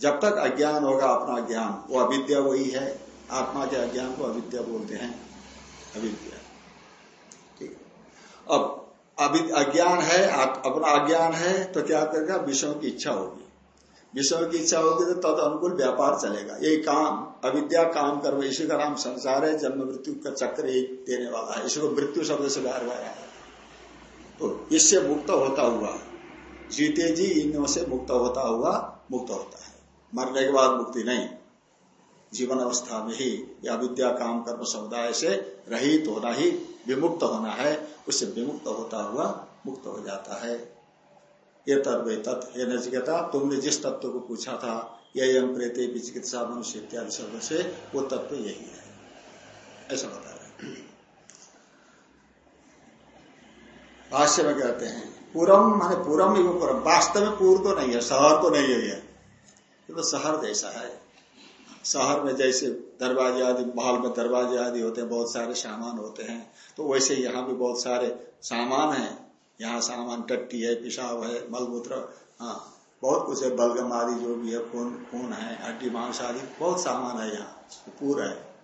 जब तक अज्ञान होगा अपना ज्ञान, वो अविद्या वही है। आत्मा के अज्ञान को अविद्या बोलते हैं। अविद्या। ठीक अब अभी, अज्ञान है अपना अज्ञान है तो क्या करेगा? विषयों की इच्छा होगी। विषयों की इच्छा होगी तो तद अनुकूल व्यापार चलेगा। यही काम, अविद्या काम कर्म, इसी का नाम संसार है, जन्म मृत्यु का चक्र एक देने वाला है। इसी को मृत्यु शब्द से बाहर गया है। तो इससे मुक्त होता हुआ, जीते जी इन से मुक्त होता हुआ मुक्त होता है। मरने के बाद मुक्ति नहीं। जीवन अवस्था में ही या विद्या, काम, कर्म, समुदाय से रहित होना ही विमुक्त होना है। उससे विमुक्त होता हुआ मुक्त हो जाता है। ये तत्व तत्व ये नचिकेता तुमने जिस तत्व को पूछा था ये यम, प्रेत चिकित्सा मनुष्य इत्यादि शब्द से, वो तत्व यही है। ऐसा बता रहे भाष्य में कहते हैं। पूरम माने पूरम एवं पूरम वास्तव में पूर्व तो नहीं है, शहर तो नहीं है ये। तो शहर जैसा है। शहर में जैसे दरवाजे आदि, महल में दरवाजे आदि होते हैं, बहुत सारे सामान होते हैं। तो वैसे यहाँ भी बहुत सारे सामान है। यहाँ सामान, टट्टी है, पिशाब है, मलमूत्र हाँ बहुत कुछ है, बलगम आदि जो भी है, खून खून है, हड्डी, मांस आदि, बहुत सामान है यहाँ। पूरा है।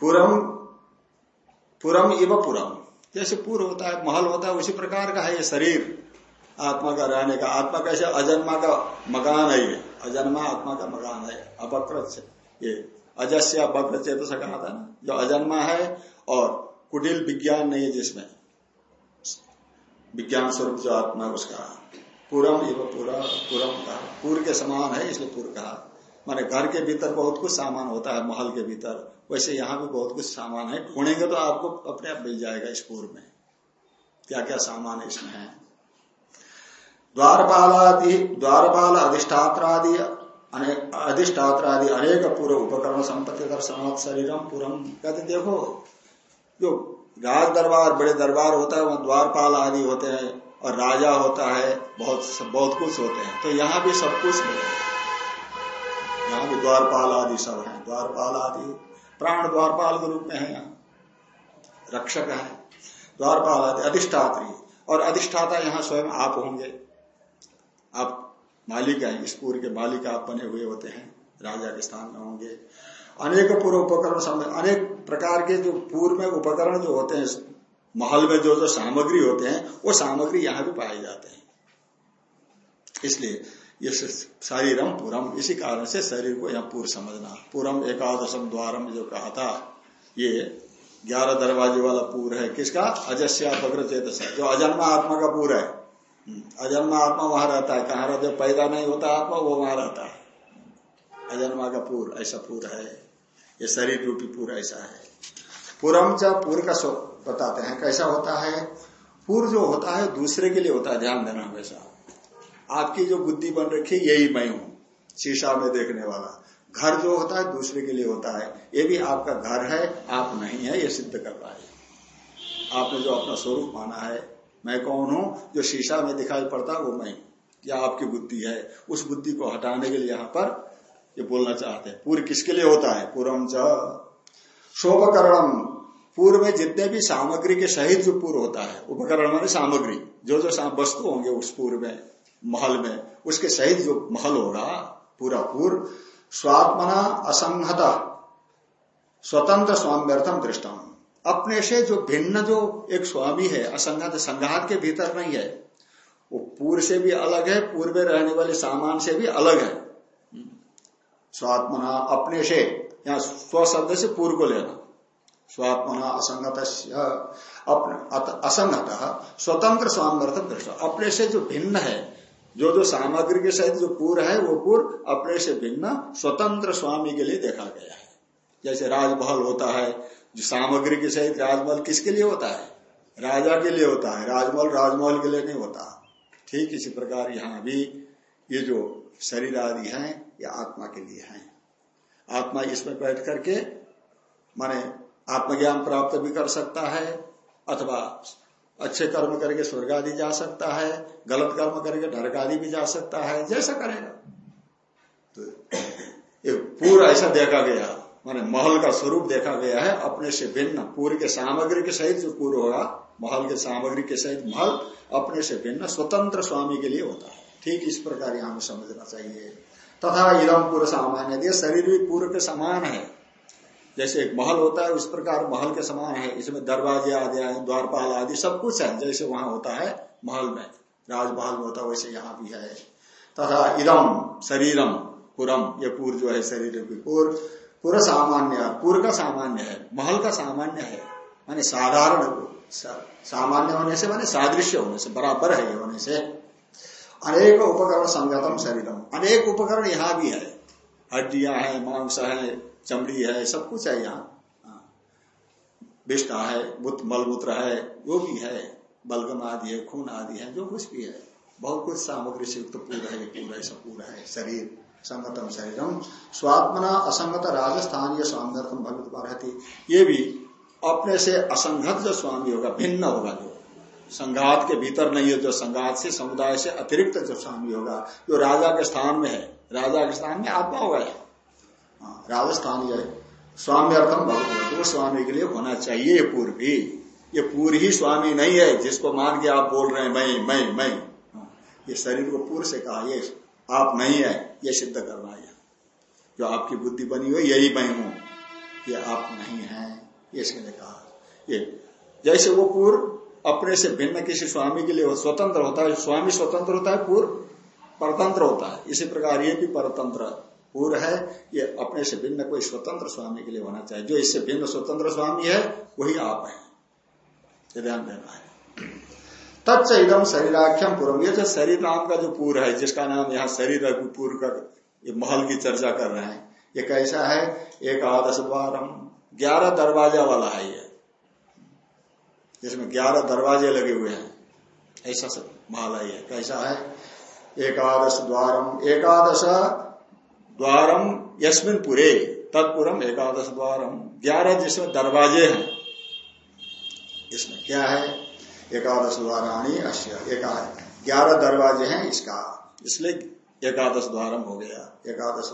पूरम, पुरम इव पुरम। जैसे पूर्व होता है, महल होता है, उसी प्रकार का है ये शरीर। आत्मा का रहने का, आत्मा कैसे अजन्मा का मकान है ये। अजन्मा आत्मा का मकान है अपकृत ये अजस्य अपकृत चेत से कहा था ना, जो अजन्मा है और कुटिल विज्ञान नहीं है जिसमें। विज्ञान स्वरूप जो आत्मा उसका। पूरम एवं पूरा, पूरम कहा पूर्व के समान है, इसलिए पूर्व कहा। माने घर के भीतर बहुत कुछ सामान होता है, महल के भीतर। वैसे यहाँ भी बहुत कुछ सामान है। ढूंढेंगे तो आपको अपने आप मिल जाएगा इस पूर्व में। क्या क्या सामान इसमें है। द्वारपालादि, द्वारपाल अधिष्ठात्रादि अधिष्ठात्रादि अनेक पूर्व उपकरण संपत्ति दर्शन शरीरम पूरम। कहते देखो, जो राज दरबार, बड़े दरबार होता है, वहाँ द्वारपाल आदि होते हैं, और राजा होता है, बहुत बहुत कुछ होते हैं। तो यहाँ भी सब कुछ यहाँ भी द्वारपाल आदि सब है। द्वारपाल आदि प्राण द्वारपाल के रूप में है यहाँ। रक्षक है, द्वारपाल अधिष्ठात्री। और अधिष्ठाता यहाँ स्वयं आप होंगे। आप मालिक हैं, इस पूर्व के मालिक आप बने हुए होते हैं, राजा के स्थान में होंगे। अनेक पूर्व उपकरण अनेक प्रकार के जो पूर्व में उपकरण जो होते हैं महल में जो जो सामग्री होते हैं, वो सामग्री यहाँ भी पाए जाते हैं। इसलिए ये शरीरम पूरम। इसी कारण से शरीर को यहाँ पूर्व समझना। पूरम एकादशम द्वारम जो कहा था ये ग्यारह दरवाजे वाला पूर है। किसका? अजस्या बग्र चेत जो अजन्मा आत्मा का पूर है। हम्म, अजन्मा आत्मा वहाँ रहता है। कहा रहता पैदा नहीं होता आत्मा वो वहाँ रहता है। अजन्मा का पूर ऐसा पूर है। ये शरीर रूपी पूर ऐसा है। पूरम च पूर का बताते हैं कैसा होता है? पूर्व जो होता है दूसरे के लिए होता है। ध्यान देना हमेशा। आपकी जो बुद्धि बन रखी यही मैं हूँ, शीशा में देखने वाला। घर जो होता है, दूसरे के लिए होता है। ये भी आपका घर है, आप नहीं है, ये सिद्ध कर है। आपने जो अपना स्वरूप माना है, मैं कौन हूँ, जो शीशा में दिखाई पड़ता वो मैं या आपकी बुद्धि है, उस बुद्धि को हटाने के लिए यहाँ पर ये बोलना चाहते हैं। पूर्व किसके लिए होता है? पूर्वम च। शोभकरणम। पूर्व में जितने भी सामग्री के सहित जो पूर्व होता है, उपकरण मानी सामग्री, जो जो वस्तु होंगे उस पूर्व में। महल में। उसके सहित जो महल होगा पूरा पूर्व स्वात्मना असंहत, स्वतंत्र स्वाम्यर्थम दृष्टम अपने से जो भिन्न जो एक स्वामी है, असंगत, संघात के भीतर नहीं है, वो पूर्व से भी अलग है, पूर्व में रहने वाले सामान से भी अलग है। स्वात्मना अपने से या स्व शब्द से पूर्व को लेना। स्वात्मना असंगत अपने असंगत, स्वतंत्र स्वाम्यर्थम दृष्ट अपने से जो भिन्न है जो जो सामग्री के सहित जो पूर है, वो पूर्व अपने से भिन्न स्वतंत्र स्वामी के लिए देखा गया है। जैसे राजमहल होता है, जो सामग्री के सहित राजमहल किसके लिए होता है? राजा के लिए होता है। राजमहल राजमहल के लिए नहीं होता। ठीक इसी प्रकार यहाँ भी ये जो शरीर आदि है, ये आत्मा के लिए है। आत्मा इसमें बैठ करके, माने आत्मज्ञान प्राप्त भी कर सकता है, अथवा अच्छे कर्म करके स्वर्ग आदि जा सकता है, गलत कर्म करके नरक आदि भी जा सकता है, जैसा करेगा। तो ये पूरा ऐसा देखा गया, माने महल का स्वरूप देखा गया है, अपने से भिन्न पूर्व के सामग्री के सहित जो पूर्व होगा, महल के सामग्री के सहित महल अपने से भिन्न, स्वतंत्र स्वामी के लिए होता है। ठीक इस प्रकार यहाँ समझना चाहिए। तथा इदम पूर्व सामान्य शरीर भी पूर्व के समान है। जैसे एक महल होता है, उस प्रकार महल के समान है। इसमें दरवाजे आदि द्वारपाल आदि, सब कुछ है, जैसे वहाँ होता है महल में। राजमहल में होता है, वैसे यहाँ भी है। तथा इदम शरीरम पुरम ये पूर्व जो है शरीर की पूरा। सामान्य पूर्व का सामान्य है, महल का सामान्य है। माने साधारण सामान्य होने से माने सादृश्य होने से, बराबर है होने से। अनेक उपकरण संगतम शरीरम अनेक उपकरण यहाँ भी है। हड्डियाँ है, मांस है चमड़ी है सब कुछ है यहाँ। हाँ। विष्ठा है मलमूत्र है जो भी है। बलगम आदि है खून आदि है जो कुछ भी है। बहुत कुछ सामग्री से युक्त पूरा है पूरा ऐसा पूरा है। शरीर संगतम शरीरम स्वात्मना असंगत राजस्थान राजस्थानीय स्वाम्यर्थम भगवत रहती ये भी अपने से असंगत जो स्वामी होगा भिन्न होगा जो। संघात के भीतर नहीं है जो संघात से समुदाय से अतिरिक्त जो स्वामी होगा जो राजा के स्थान में है। राजा के स्थान में आत्मा होगा। हाँ, राजस्थान ये स्वामी अर्थम भगवत स्वामी के लिए होना चाहिए ये पूर्व। भी ये पूर्व ही स्वामी नहीं है जिसको मान के आप बोल रहे हैं मैं मैं मैं। हाँ, ये शरीर को पूर्व से कहा ये आप नहीं है ये सिद्ध करना है। जो आपकी बुद्धि बनी हुई यही मैं हूँ। ये आप नहीं है ये इसके कहा। ये जैसे वो पूर्व अपने से भिन्न किसी स्वामी के लिए हो, स्वतंत्र होता है स्वामी स्वतंत्र होता है पूर्व परतंत्र होता है। इसी प्रकार ये भी परतंत्र पूर्व है, ये अपने से भिन्न कोई स्वतंत्र स्वामी के लिए होना चाहिए। जो इससे भिन्न स्वतंत्र स्वामी है, वही आप है। ये ध्यान देना है। तत्च इदम शरीराख्यम पूर्व। ये जो शरीर नाम का जो पूर्व है, जिसका नाम यहाँ शरीर पूर्व का ये महल की चर्चा कर रहे हैं, ये कैसा है? एक आदश द्वार ग्यारह दरवाज़ा वाला है ये। जिसमें ग्यारह दरवाजे लगे हुए हैं। ऐसा सब महल है कैसा है? एकादश द्वारम। एकादश द्वारम यस्मिन पुरे, तत्पुरम एकादश द्वारम ग्यारह जिसमें दरवाजे हैं। इसमें क्या है? एकादश द्वाराणी अश्य ग्यारह दरवाजे हैं इसका। इसलिए एकादश द्वारम हो गया। एकादश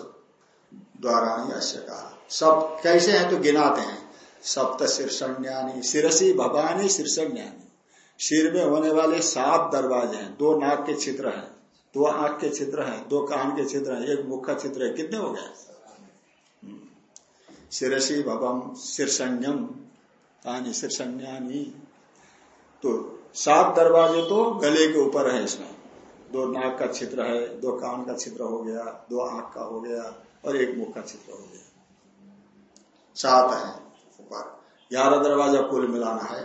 द्वाराणी अश्य का सब कैसे हैं? तो गिनाते हैं। सप्त शीर्षण्यानी शिरसी भवानी शीर्षण्यानी सिर में होने वाले सात दरवाजे हैं। दो नाक के चित्र हैं। दो आँख के छिद्र हैं, दो कान के छिद्र हैं, एक मुख का छिद्र है। कितने हो गए? शिरसी भवम शीर्षण्यम तानी शीर्षण्यानी तो सात दरवाजे तो गले के ऊपर है इसमें। दो नाक का छिद्र है, दो कान का छिद्र हो गया, दो आँख का हो गया और एक मुख का छिद्र हो गया। सात है ऊपर। ग्यारह दरवाज़ा कुल मिलाना है।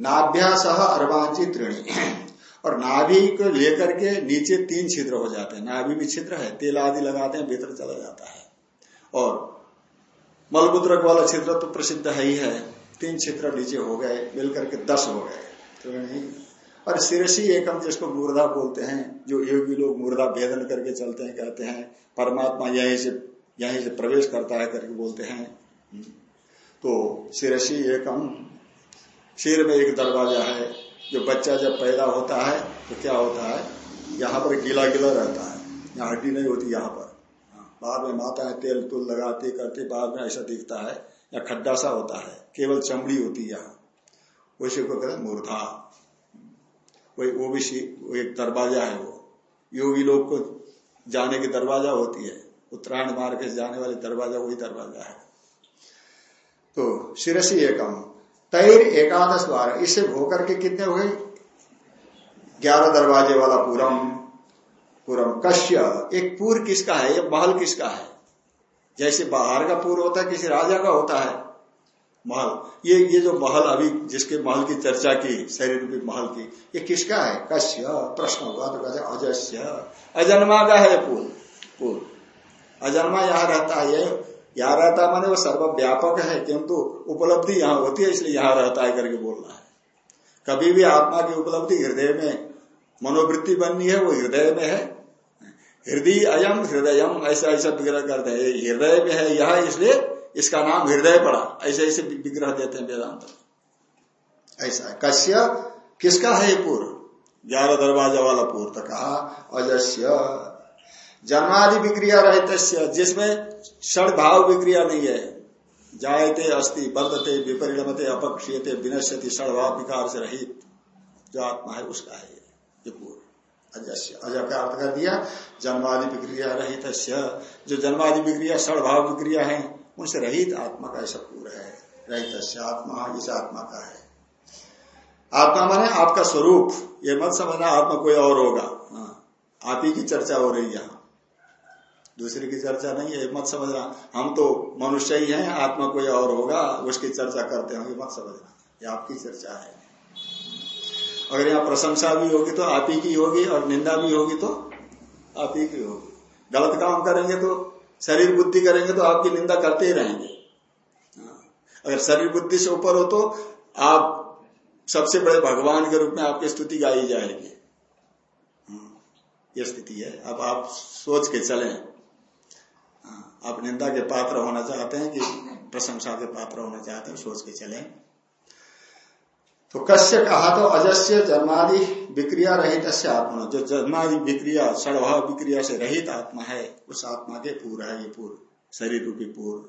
नाभ्यास अर्वांची त्रिणी और नाभि को लेकर के नीचे तीन छिद्र हो जाते हैं। नाभि भी छिद्र है, तेल आदि लगाते हैं भीतर चला जाता है। और मलमूत्र वाला छिद्र तो प्रसिद्ध है ही है। तीन छिद्र नीचे हो गए, मिलकर के दस हो गए। तो नहीं। और सिरसी एकम जिसको मुर्दा बोलते हैं, जो योगी लोग मुर्दा भेदन करके चलते हैं, कहते हैं, परमात्मा यहीं से यहीं से प्रवेश करता है करके बोलते हैं। तो सिरसी एकम सिर में एक दरवाज़ा है जो बच्चा जब पैदा होता है तो क्या होता है? यहाँ पर गीला गीला रहता है। यहाँ हड्डी नहीं होती यहाँ पर। हाँ, बाद में माता है तेल तुल लगाते करते बाद में ऐसा दिखता है या खड्डा सा होता है केवल चमड़ी होती है यहाँ। उसी को कहते मूर्धा। वही वो भी वो एक दरवाज़ा है वो। योगी लोग को जाने की दरवाज़ा होती है। उत्तरायण मार्ग से जाने वाले दरवाज़ा वही दरवाज़ा है। तो शिरसी एकम। तैर एकादश द्वार इससे होकर के कितने हुए? ग्यारह दरवाजे वाला पूरम पूरम कश्य। एक पूर किसका है? ये महल किसका है? जैसे बाहर का पूर होता है, किसी राजा का होता है। महल। ये ये जो महल अभी जिसके महल की चर्चा की, शरीर रूपी महल की, ये किसका है? कश्य। प्रश्न हुआ तो कहते अजस्य। अजन्मा का है पूर। पूर। अजन्मा यहाँ रहता है ये यहाँ रहता माने वो सर्वव्यापक है, किंतु उपलब्धि यहाँ होती है, इसलिए यहाँ रहता है करके बोलना है। कभी भी आत्मा की उपलब्धि हृदय में मनोवृत्ति बननी है, वो हृदय में है। हृदय अयम हृदय ऐसा ऐसा विग्रह करते हैं हृदय में है, यह इसलिए इसका नाम हृदय पड़ा। ऐसे ऐसे विग्रह देते हैं वेदांत। ऐसा है। कश्य किसका है पूर्व? ग्यारह दरवाज़ा वाला पूर्व तो कहा, अजस्य जन्मादि विक्रिया रहित जिसमें षण भाव विक्रिया नहीं है। जायते अस्थि बदते विपरिणमते अपक्षीयते विनश्यति षण भाव विकार से रहित जो आत्मा है उसका है ये। पूर्व अजस्य। अज का अर्थ कर दिया जन्मादि विक्रिया रहित जो जन्मादि विक्रिया षण भाव विक्रिया है उनसे रहित आत्मा का ऐसा पूर्व है। रहित आत्मा इस आत्मा का है। आत्मा माने आपका स्वरूप। ये मत समझना आत्मा कोई और होगा। हाँ, आप ही की चर्चा हो रही है दूसरे की चर्चा नहीं है मत समझना। हम तो मनुष्य ही हैं, आत्मा कोई और होगा, उसकी चर्चा करते होंगे मत समझना। ये आपकी चर्चा है। अगर यहाँ प्रशंसा भी होगी तो आप ही की होगी, और निंदा भी होगी तो आप ही की होगी। गलत काम करेंगे तो शरीर बुद्धि करेंगे तो आपकी निंदा करते ही रहेंगे। हाँ। अगर शरीर बुद्धि से ऊपर हो तो आप सबसे बड़े भगवान के रूप में आपकी स्तुति गाई जाएगी। हाँ। ये स्थिति है। अब आप सोच के चलें। आप निंदा के पात्र होना चाहते हैं कि प्रशंसा के पात्र होना चाहते हैं, सोच के चले। तो कश्य कहा तो अजस्य जन्मादि विक्रिया रहित आत्मा जो जन्मादि विक्रिया सड़भाव विक्रिया से रहित आत्मा है, उस आत्मा के पूरा है, ये पूर्व शरीर रूपी पूर्व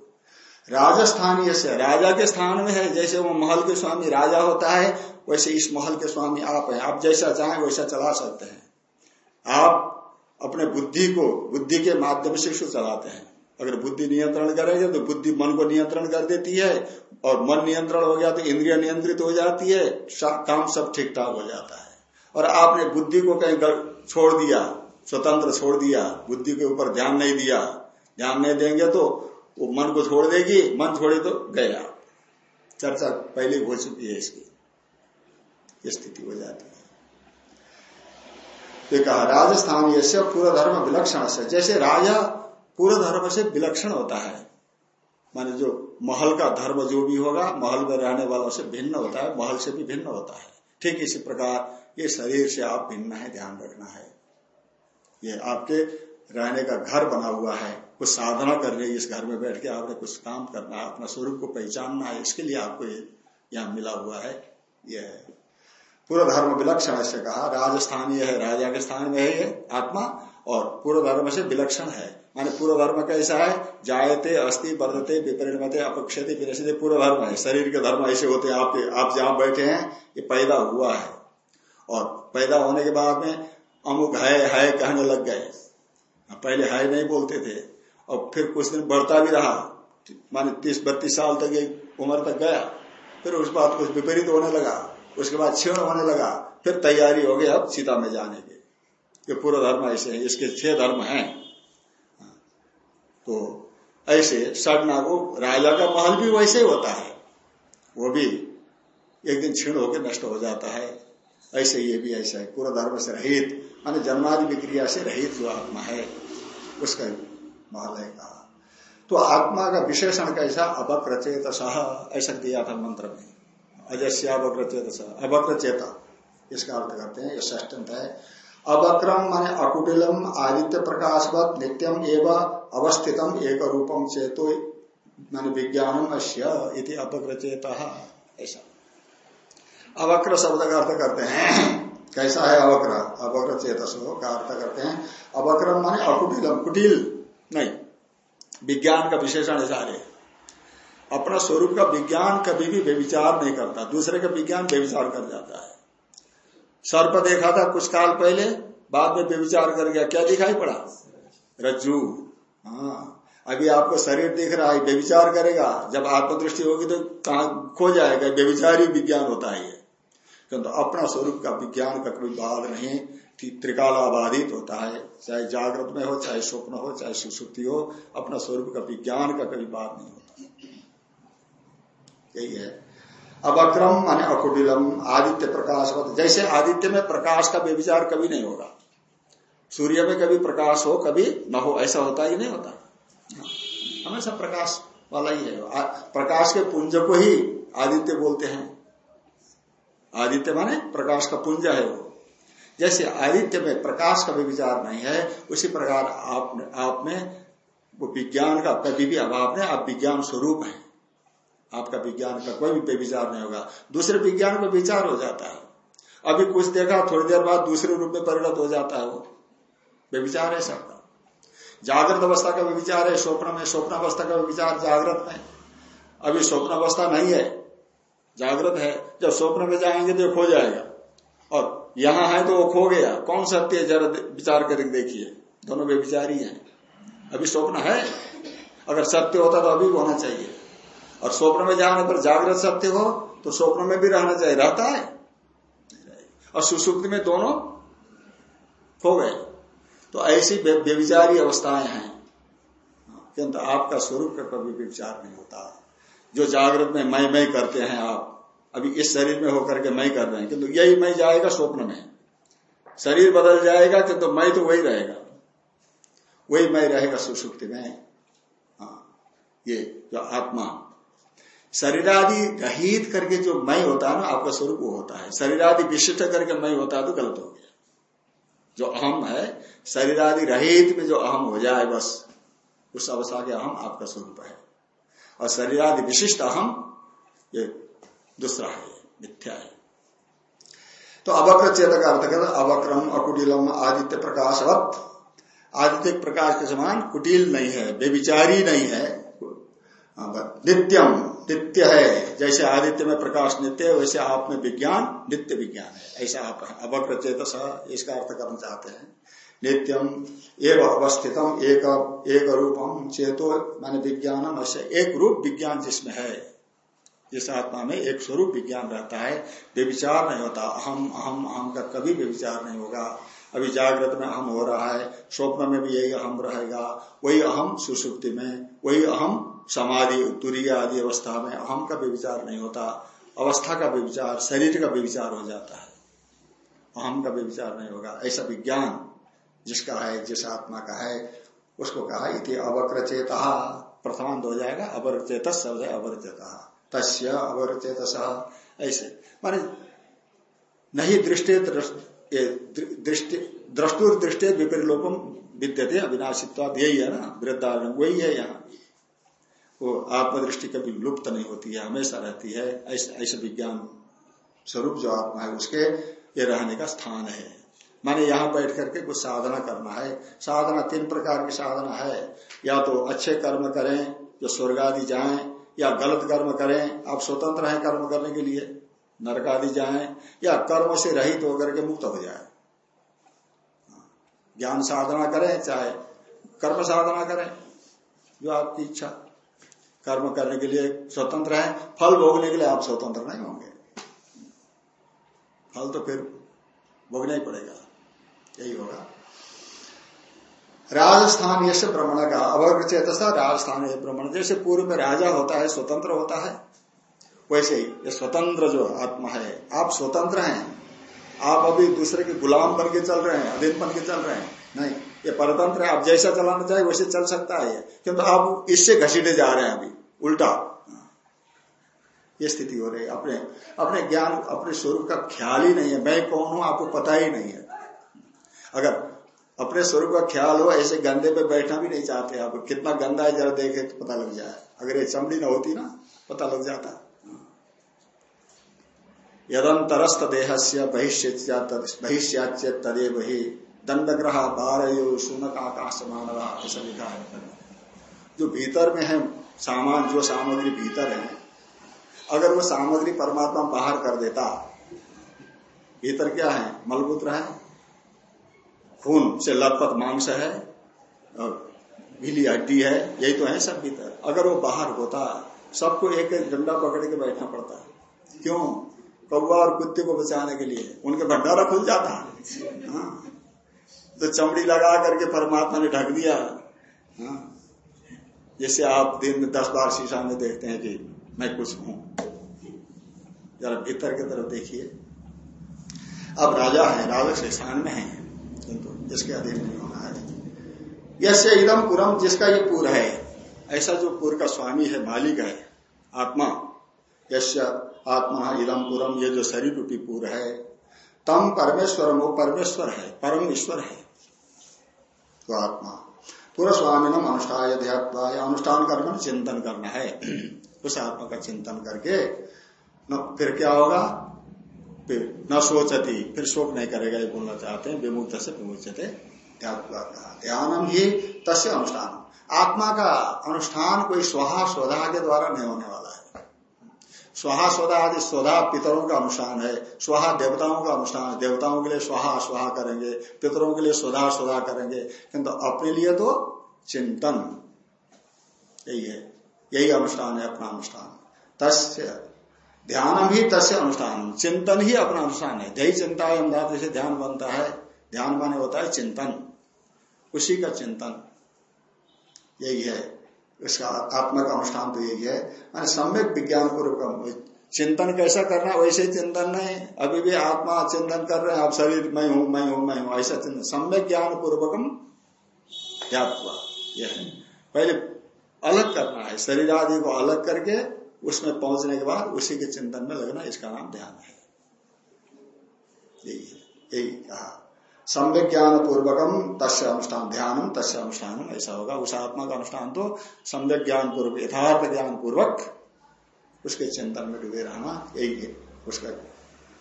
राजस्थानीय से, राजा के स्थान में है, जैसे वो महल के स्वामी राजा होता है, वैसे इस महल के स्वामी आप हैं। आप जैसा चाहें वैसा चला सकते हैं। आप अपने बुद्धि को, बुद्धि के माध्यम से चलाते हैं। अगर बुद्धि नियंत्रण करेंगे तो बुद्धि मन को नियंत्रण कर देती है और मन नियंत्रण हो गया तो इंद्रिय नियंत्रित हो जाती है काम सब ठीक ठाक हो जाता है। और आपने बुद्धि को कहीं छोड़ दिया, स्वतंत्र छोड़ दिया, बुद्धि के ऊपर ध्यान नहीं दिया, ध्यान नहीं देंगे तो वो मन को छोड़ देगी, मन छोड़े तो गया। चर्चा पहले हो चुकी है इसकी। स्थिति हो जाती है। कहा, राजस्थान ये पूरा धर्म विलक्षण से जैसे राजा पूर्व धर्म से विलक्षण होता है। माने जो महल का धर्म जो भी होगा, महल में रहने वालों से भिन्न होता है, महल से भी भिन्न होता है। ठीक इसी प्रकार ये शरीर से आप भिन्न है, ध्यान रखना है। ये आपके रहने का घर बना हुआ है, कुछ साधना कर रही है, इस घर में बैठ के आपने कुछ काम करना है, अपना स्वरूप को पहचानना है, इसके लिए आपको यहाँ मिला हुआ है यह है। पूर्व धर्म विलक्षण से कहा, राजस्थान यह है राजा के स्थान में है ये आत्मा और पूर्व धर्म से विलक्षण है। माने पूर्व धर्म कैसा है? जायते अस्थि वर्धते विपरिणमते, अपक्षते विरसते पूर्व धर्म है। शरीर के धर्म ऐसे होते हैं। आप आप जहाँ बैठे हैं, ये पैदा हुआ है। और पैदा होने के बाद में अमुक है है कहने लग गए। पहले है नहीं बोलते थे। और फिर कुछ दिन बढ़ता भी रहा। माने तीस, बत्तीस साल तक एक उम्र तक गया। फिर उस बाद कुछ विपरीत होने लगा। उसके बाद क्षीण होने लगा। फिर तैयारी हो गई अब सीता में जाने की। ये पूरा धर्म ऐसे है, इसके छह धर्म हैं। तो ऐसे सड़ना को राजा का महल भी वैसे ही होता है। वो भी एक दिन क्षीण होकर नष्ट हो जाता है। ऐसे ये भी ऐसा है, पूरा धर्म से रहित, माने जन्मादि विक्रिया से रहित जो आत्मा है, उसका महल है कहा। तो आत्मा का विशेषण कैसा? अवक्र चेत ऐसा दिया था मंत्र में। अजस्या अवक्र चेत अवक्र चेता इसका अर्थ करते हैं ये ष्टंत है अवक्रम माने अकुटिलम आदित्य प्रकाशवत नित्यम एवं अवस्थितम एक रूपम चेतो माने विज्ञानम अश्य ऐसा। अवक्र शब्द का अर्थ करते हैं। कैसा है अवक्र? अवक्र चेतसो का अर्थ करते हैं। अवक्रम माने अकुटिलम, कुटिल नहीं। विज्ञान का विशेषण है। सारे अपना स्वरूप का विज्ञान कभी भी व्यविचार नहीं करता। दूसरे का विज्ञान व्यविचार कर जाता है। सर्प देखा था कुछ काल पहले, बाद में व्यविचार कर गया। क्या दिखाई पड़ा? रज्जू। हाँ। अभी आपको शरीर दिख रहा है व्यविचार करेगा। जब आत्मदृष्टि होगी तो कहा खो जाएगा। व्यविचारी विज्ञान होता है किंतु अपना स्वरूप का विज्ञान का कोई बाद नहीं त्रिकालाबाधित होता है। चाहे जागृत में हो, चाहे स्वप्न हो, चाहे सुसुप्ति हो, अपना स्वरूप का विज्ञान का कभी बात नहीं होता। यही है। अवक्रम माने अकुटिलम, आदित्य प्रकाश जैसे आदित्य में प्रकाश का व्यविचार कभी नहीं होगा। सूर्य में कभी प्रकाश हो, कभी न हो, ऐसा होता ही नहीं होता। हमेशा प्रकाश वाला ही है। प्रकाश के पुंज को ही आदित्य बोलते हैं। आदित्य माने प्रकाश का पुंज है वो। जैसे आदित्य में प्रकाश का भी विचार नहीं है, उसी प्रकार आप आप में वो विज्ञान का कभी भी अभाव नहीं, आप विज्ञान स्वरूप है। आपका विज्ञान का कोई भी विचार नहीं होगा। दूसरे विज्ञान का विचार हो जाता है। अभी कुछ देखा, थोड़ी देर बाद दूसरे रूप में परिणत हो जाता है वो। व्यविचार है सबका। जागृत अवस्था का विचार है, स्वप्न में स्वप्न अवस्था का विचार जागृत में अभी स्वप्न अवस्था नहीं है, जागृत है। जब स्वप्न में जाएँगे तो खो जाएगा। और यहाँ है तो वो खो गया। कौन सत्य है? जरा विचार करके देखिए। दोनों व्यविचारी हैं। अभी स्वप्न है। अगर सत्य होता तो अभी होना चाहिए। और स्वप्न में जाने पर जागृत सत्य हो तो स्वप्न में भी रहना चाहिए, रहता है। और सुसुप्ति में दोनों खो गए। तो ऐसी व्यविचारी अवस्थाएँ हैं। किंतु आपका स्वरूप का कभी विचार नहीं होता जो जागृत में मैं मैं करते हैं आप, अभी इस शरीर में होकर के मैं कर रहे हैं, किंतु यही मैं जाएगा स्वप्न में। शरीर बदल जाएगा, किंतु मैं तो वही रहेगा। वही मैं रहेगा सुसुप्ति में। हाँ ये जो आत्मा शरीरादि रहित करके जो मैं होता है ना, आपका स्वरूप वो होता है। शरीरादि विशिष्ट करके मैं होता है तो गलत हो गया। जो अहम है शरीर आदि रहित में जो अहम हो जाए बस, उस अवस्था के अहम आपका स्वरूप है। और शरीर आदि विशिष्ट अहम, ये दूसरा है, मिथ्या है। तो अवक्र चेतक अर्थ कर अवक्रम, अकुटिलम, आदित्य प्रकाशवत। आदित्य प्रकाश के समान कुटिल नहीं है बेविचारी नहीं है। नित्यम। नित्य है। जैसे आदित्य में प्रकाश नित्य है, वैसे आप में विज्ञान नित्य विज्ञान है। ऐसा आप है चेतस इसका अर्थ करना चाहते हैं। नित्यम एवं अवस्थितम एक एक रूपम चेतो माने विज्ञानम। ऐसे एक रूप विज्ञान जिसमें है, जिस आत्मा में एक स्वरूप विज्ञान रहता है विचार नहीं होता। अहम अहम अहम का कभी विचार नहीं होगा। अभी जागृत में अहम हो रहा है, स्वप्न में भी यही अहम रहेगा। वही अहम सुसुप्ति में, वही अहम समाधि तुरीय आदि अवस्था में अहम का विचार नहीं होता, अवस्था का विचार, शरीर का विचार हो जाता है। अहम का विचार नहीं होगा। ऐसा विज्ञान जिसका है, जिस आत्मा का है, उसको कहा इति अवक्र चेत प्रथमांत हो जाएगा अवर चेत शब्द है अवर चेत तस्य अवर चेत ऐसे। माने नहीं दृष्टि दृष्टि द्रष्टुर दृष्टि विपरीलोपम विद्यते अविनाशित्व यही है ना? वृद्धारण वही है यहाँ। वो आत्मदृष्टि कभी लुप्त नहीं होती है, हमेशा रहती है। ऐसे विज्ञान स्वरूप जो आत्मा है, उसके ये रहने का स्थान है। माने यहाँ बैठ करके कुछ साधना करना है। साधना तीन प्रकार की साधना है। या तो अच्छे कर्म करें, जो स्वर्ग आदि जाए, या गलत कर्म करें, आप स्वतंत्र हैं कर्म करने के लिए नरक आदि जाए, या कर्म से रहित तो होकर के मुक्त हो जाए। ज्ञान साधना करें, चाहे कर्म साधना करें, जो आपकी इच्छा। कर्म करने के लिए स्वतंत्र है, फल भोगने के लिए आप स्वतंत्र नहीं होंगे। फल तो फिर भोगना ही पड़ेगा, यही होगा। राजस्थान ये भ्रमण का अवर्ग चेतसा राजस्थान ये भ्रमण जैसे पूर्व में राजा होता है, स्वतंत्र होता है, वैसे ही ये स्वतंत्र जो आत्मा है, आप स्वतंत्र हैं। आप अभी दूसरे के गुलाम बन के चल रहे हैं, अधीन बन के चल रहे हैं, नहीं। ये परतंत्र आप जैसा चलाना चाहे वैसे चल सकता है किंतु आप इससे घसीटे जा रहे हैं अभी, उल्टा। ये स्थिति हो रही है। अपने अपने ज्ञान, अपने स्वरूप का ख्याल ही नहीं है। मैं कौन हूँ, आपको पता ही नहीं है। अगर अपने स्वरूप का ख्याल हो, ऐसे गंदे पे बैठना भी नहीं चाहते आप। कितना गंदा है, जरा देखे तो पता लग जाए। अगर ये चमड़ी ना होती ना, पता लग जाता। यदंतरस्त देहस्य से बहिष्याच्य तदेव ही। दंड ग्रह बारयो सुनक आकाश मानवा ऐसा लिखा है जो भीतर में है, सामान, जो सामग्री भीतर है, अगर वो सामग्री परमात्मा बाहर कर देता, भीतर क्या है? मलबूत्र है, खून से लथपथ मांस है, और गीली हड्डी है, यही तो है सब भीतर। अगर वो बाहर होता, सबको एक एक डंडा पकड़ के बैठना पड़ता। है क्यों? कौआ और कुत्ते को बचाने के लिए। उनके भंडारा खुल जाता। हाँ। तो चमड़ी लगा करके परमात्मा ने ढक दिया। हाँ। जैसे आप दिन में दस बार शीशा में देखते हैं कि मैं कुछ हूँ। जरा भीतर की तरफ़ देखिए। अब राजा है राजा से स्थान में है। किंतु जिसके अधीन नहीं होना है। यसे इदम पुरम जिसका ये पुर है। ऐसा जो पुर का स्वामी है, मालिक है, आत्मा। यश आत्मा इदम पुरम ये जो शरीर रूपी पुर है, तम परमेश्वर वो परमेश्वर है, परम ईश्वर है। आत्मा पूरा स्वामी नम अनुष्ठाय अनुष्ठान कर्म चिंतन करना है। उस आत्मा का चिंतन करके न, फिर क्या होगा? फिर न सोचती, फिर शोक नहीं करेगा, ये बोलना चाहते हैं, विमुक्त से विमुचते ध्यानम ही तस्य अनुष्ठान आत्मा का अनुष्ठान कोई स्वाहा, स्वधा के द्वारा नहीं होने वाला। स्वाहा स्वधा आदि स्वधा पितरों का अनुष्ठान है। स्वाहा देवताओं का अनुष्ठान देवताओं के लिए स्वाहा स्वाहा करेंगे। पितरों के लिए स्वधा स्वधा करेंगे। किंतु अपने लिए तो चिंतन। यही है। यही अनुष्ठान है, अपना अनुष्ठान। तस्य ध्यान भी तस्य अनुष्ठान। चिंतन ही अपना अनुष्ठान है। जय चिंता जैसे ध्यान बनता है। ध्यान माने होता है चिंतन। उसी का चिंतन। यही है। इसका आत्मा का अनुष्ठान तो यही है। मैंने सम्यक विज्ञान पूर्वक चिंतन कैसा करना वैसे चिंतन नहीं। अभी भी आत्मा चिंतन कर रहे हैं, आप शरीर मैं हूँ मैं हूँ मैं हूँ, ऐसा चिंतन। सम्यक ज्ञान पूर्वकम ज्ञातवा, यह है। पहले अलग करना है, शरीर आदि को अलग करके उसमें पहुँचने के बाद उसी के चिंतन में लगना, इसका नाम ध्यान है। यही यही कहा। सम्य ज्ञान पूर्वकम तस्य अनुष्ठान ध्यानम तस्य अनुष्ठान ऐसा होगा। उस आत्मा का अनुष्ठान तो सम्यक ज्ञान पूर्वक यथार्थ ज्ञान पूर्वक उसके चिंतन में डूबे रहना, यही उसका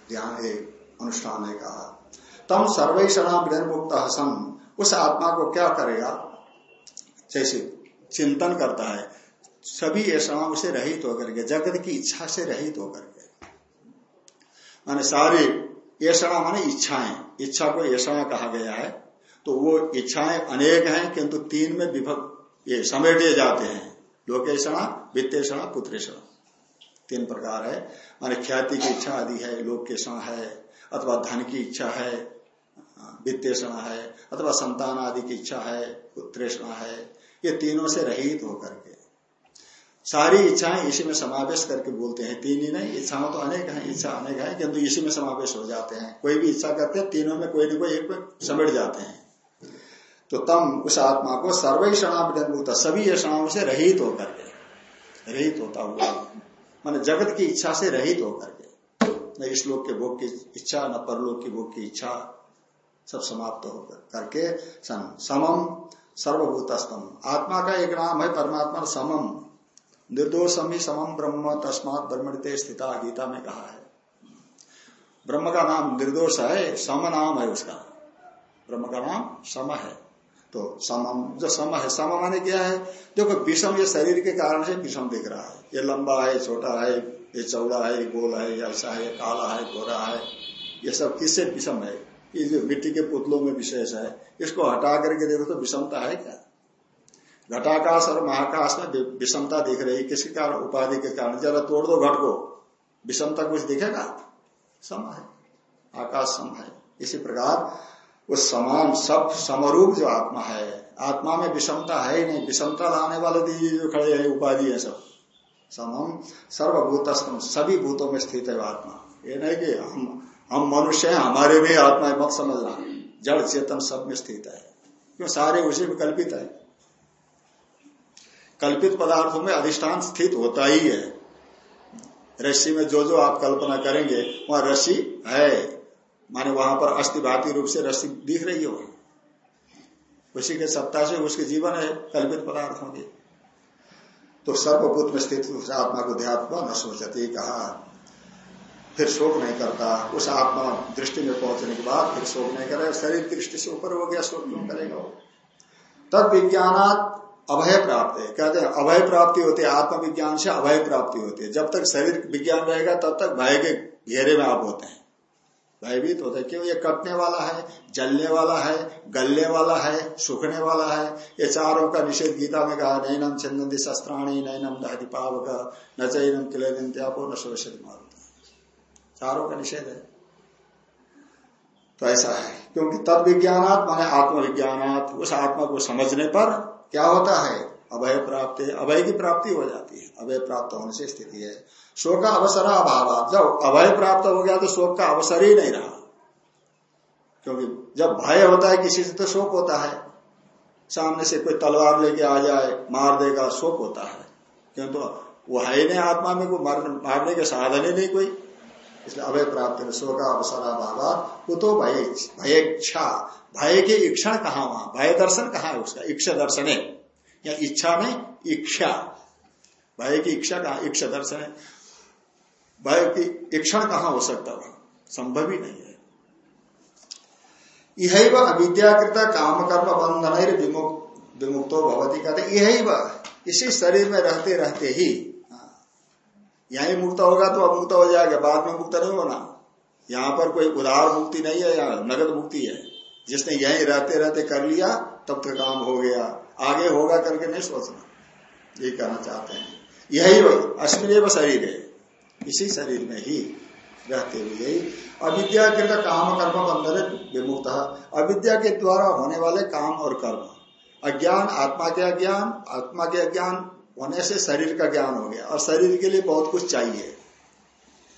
ध्यान एक अनुष्ठान है कहा। तम सर्वेक्षणा मुक्त हसन उस आत्मा को क्या करेगा? जैसे चिंतन करता है, सभी ऐसाओं उसे रहित होकर के, जगत की इच्छा से रहित होकर के। माने सारे ऐसा माने इच्छाएँ। इच्छा को ऐसा कहा गया है। तो वो इच्छाएँ अनेक हैं, किंतु तीन में विभक्त ये समेटे जाते हैं। लोकेशणा वित्तेषणा पुत्रेषणा तीन प्रकार है। माने ख्याति की इच्छा आदि है लोकेशण है, अथवा धन की इच्छा है वित्तेषणा है, अथवा संतान आदि की इच्छा है पुत्रेषणा है। ये तीनों से रहित होकर के। सारी इच्छाएँ इसी में समावेश करके बोलते हैं, तीन ही नहीं, इच्छाओं तो अनेक हैं, इच्छा अनेक है, किंतु इसी में समावेश हो जाते हैं। कोई भी इच्छा करते हैं, तीनों में कोई ना कोई एक में समेट जाते हैं। तो तम उस आत्मा को सर्व क्षणाभूत सभी क्षणाओं से रहित होकर के, रहित होता हुआ, मान जगत की इच्छा से रहित होकर के, न इस लोक के भोग की इच्छा, न परलोक की भोग की इच्छा, सब समाप्त होकर करके समम, सर्वभूतस्तम। आत्मा का एक नाम है, परमात्मा समम। निर्दोषम ही समम ब्रह्म तस्मात ब्रह्मणते स्थिता गीता में कहा है। ब्रह्म का नाम निर्दोष है, सम नाम है उसका। ब्रह्म का नाम सम है। तो समम जो सम है, सम माने क्या है? देखो, विषम ये शरीर के कारण से विषम दिख रहा है। ये लंबा है, छोटा है, ये चौड़ा है, ये गोल है ऐसा है काला है, गोरा है, ये सब किससे विषम है? ये जो मिट्टी के पुतलों में विशेष है, इसको हटा करके देखो तो विषमता है क्या? घटाकाश और महाकाश में विषमता दिख रही। किसके कारण? उपाधि के कारण। जरा तोड़ दो घट को। विषमता कुछ दिखेगा? सम है। आकाश सम है। इसी प्रकार उस समान, सब समरूप जो आत्मा है, आत्मा में विषमता है ही नहीं। विषमता लाने वाले दीजिए जो खड़े है, उपाधि है सब। समम सर्वभूत सभी भूतों में स्थित है आत्मा। ये नहीं कि हम हम मनुष्य हैं, हमारे में आत्मा मत समझना। जड़ चेतन सब में स्थित है। क्यों? सारे उसी में कल्पित है। कल्पित पदार्थों में अधिष्ठान स्थित होता ही है। रस्सी में जो जो आप कल्पना करेंगे, वहाँ रस्सी है। माने वहाँ पर अस्थिभाती रूप से रस्सी दिख रही है। वहाँ उसी के सत्ता से उसके जीवन है, कल्पित पदार्थों की। तो सर्वभूत में स्थित उस आत्मा को ध्यात्मा न सोचती, कहा। फिर शोक नहीं करता। उस आत्मा दृष्टि में पहुँचने के बाद फिर शोक नहीं करेगा शरीर दृष्टि से ऊपर हो गया, शोक क्यों करेगा वो? तब विज्ञानात अभय प्राप्त है। कहते हैं, अभय प्राप्ति होती है, आत्मविज्ञान से अभय प्राप्ति होती है। जब तक शरीर विज्ञान रहेगा, तब तक भय के घेरे में आप होते हैं। भयभीत होता है। क्यों? ये कटने वाला है, जलने वाला है, गलने वाला है, सूखने वाला है। ये चारों का निषेध गीता में कहा, नैनम चंदी शस्त्राणी, नैनम दहति पावक, न चैनम किले न मारुत चारों का निषेध है। तो ऐसा है। क्योंकि तद विज्ञानात् माने आत्मविज्ञानात्, उस आत्मा को समझने पर क्या होता है? अभय प्राप्त अभय की प्राप्ति हो जाती है। अभय प्राप्त होने से स्थिति है। शोक का अवसर अभाव। जब अभय प्राप्त हो गया तो शोक का अवसर ही नहीं रहा। क्योंकि जब भय होता है किसी से तो शोक होता है। सामने से कोई तलवार लेके आ जाए, मार देगा, शोक होता है। क्यों तो वो है नहीं आत्मा में कोई मारने के साधन ही नहीं कोई। इसलिए अभय प्राप्त शोक अवसर वो तो भय भय इच्छा। भय के इक्षण कहा वहाँ? भय दर्शन कहा है उसका? इच्छा दर्शन है। या इच्छा में इच्छा भय की इच्छा कहा? इच्छा दर्शन है। भय की इक्षण कहा हो सकता वहाँ संभव ही नहीं है। यह वह अविद्याकृत काम कर्म बंधन विमुक्तो भवती कहते यही इसी शरीर में रहते रहते हाँ, यही मुक्त होगा तो अमुक्त हो जाएगा, बाद में मुक्त नहीं होना। यहाँ पर कोई उदार मुक्ति नहीं है यहाँ नगद मुक्ति है। जिसने यही रहते रहते कर लिया, तब तक काम हो गया। आगे होगा करके नहीं सोचना। ये कहना चाहते हैं। यही अश्विन शरीर है। इसी शरीर में ही रहते हुए यही। अविद्या के काम कर्म बंधन विमुक्त। अविद्या के द्वारा होने वाले काम और कर्म। अज्ञान, आत्मा के अज्ञान, आत्मा के अज्ञान होने से शरीर का ज्ञान हो गया। और शरीर के लिए बहुत कुछ चाहिए।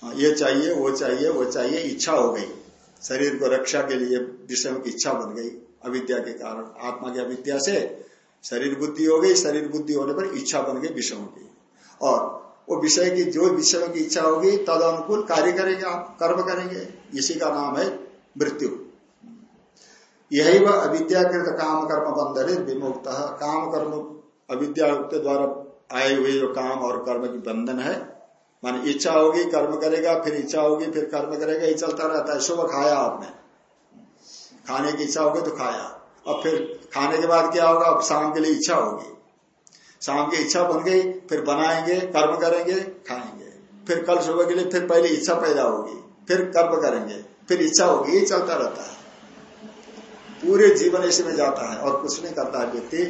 हाँ, ये चाहिए वो चाहिए वो चाहिए इच्छा हो गई। शरीर को रक्षा के लिए विषयों की इच्छा बन गई अविद्या के कारण। आत्मा की अविद्या से शरीर बुद्धि हो गई शरीर बुद्धि होने पर इच्छा बन गई विषयों की। और वो विषय की जो विषयों की इच्छा होगी तद अनुकूल कार्य करेंगे आप कर्म करेंगे। इसी का नाम है मृत्यु। यही वह अविद्याकृत काम कर्म बंधन विमुक्त। काम कर्म अविद्या द्वारा आए हुए जो काम और कर्म की बंधन है, मान इच्छा होगी, कर्म करेगा, फिर इच्छा होगी, फिर कर्म करेगा, ये चलता रहता है। सुबह खाया आपने। खाने की इच्छा होगी तो खाया। और फिर खाने के बाद क्या होगा? अब शाम के लिए इच्छा होगी। शाम की इच्छा बन गई, फिर बनाएँगे, कर्म करेंगे, खाएँगे। फिर कल सुबह के लिए फिर पहले इच्छा पैदा होगी, फिर कर्म करेंगे, फिर इच्छा होगी, ये चलता रहता है। पूरे जीवन इसी में जाता है और कुछ नहीं करता है व्यक्ति।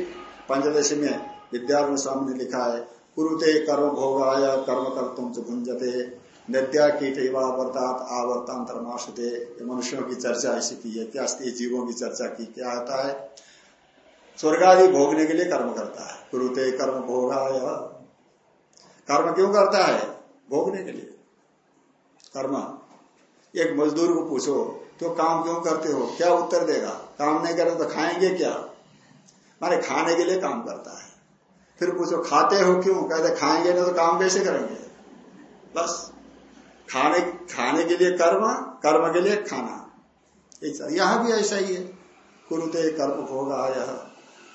पंचदशी में विद्यार्थी स्वामी ने लिखा है, कुरुते कर्म भोगाय, कर्म कर तुम भुंजते नृत्या कीट आवर्तात आवर्तांतरमाशते मनुष्यों की चर्चा ऐसी की है, क्या जीवों की चर्चा की, क्या आता है? स्वर्ग आदि भोगने के लिए कर्म करता है। कुरुते कर्म भोगाय। कर्म क्यों करता है? भोगने के लिए। कर्म। एक मजदूर को पूछो तो काम क्यों करते हो? क्या उत्तर देगा? काम नहीं करे तो खाएँगे क्या? माने खाने के लिए काम करता है। फिर पूछो, खाते हो क्यों? कहते, खाएँगे ना तो काम कैसे करेंगे? बस। खाने खाने के लिए कर्म कर्म के लिए खाना। यहाँ भी ऐसा ही है। कुरुते कर्म होगा यह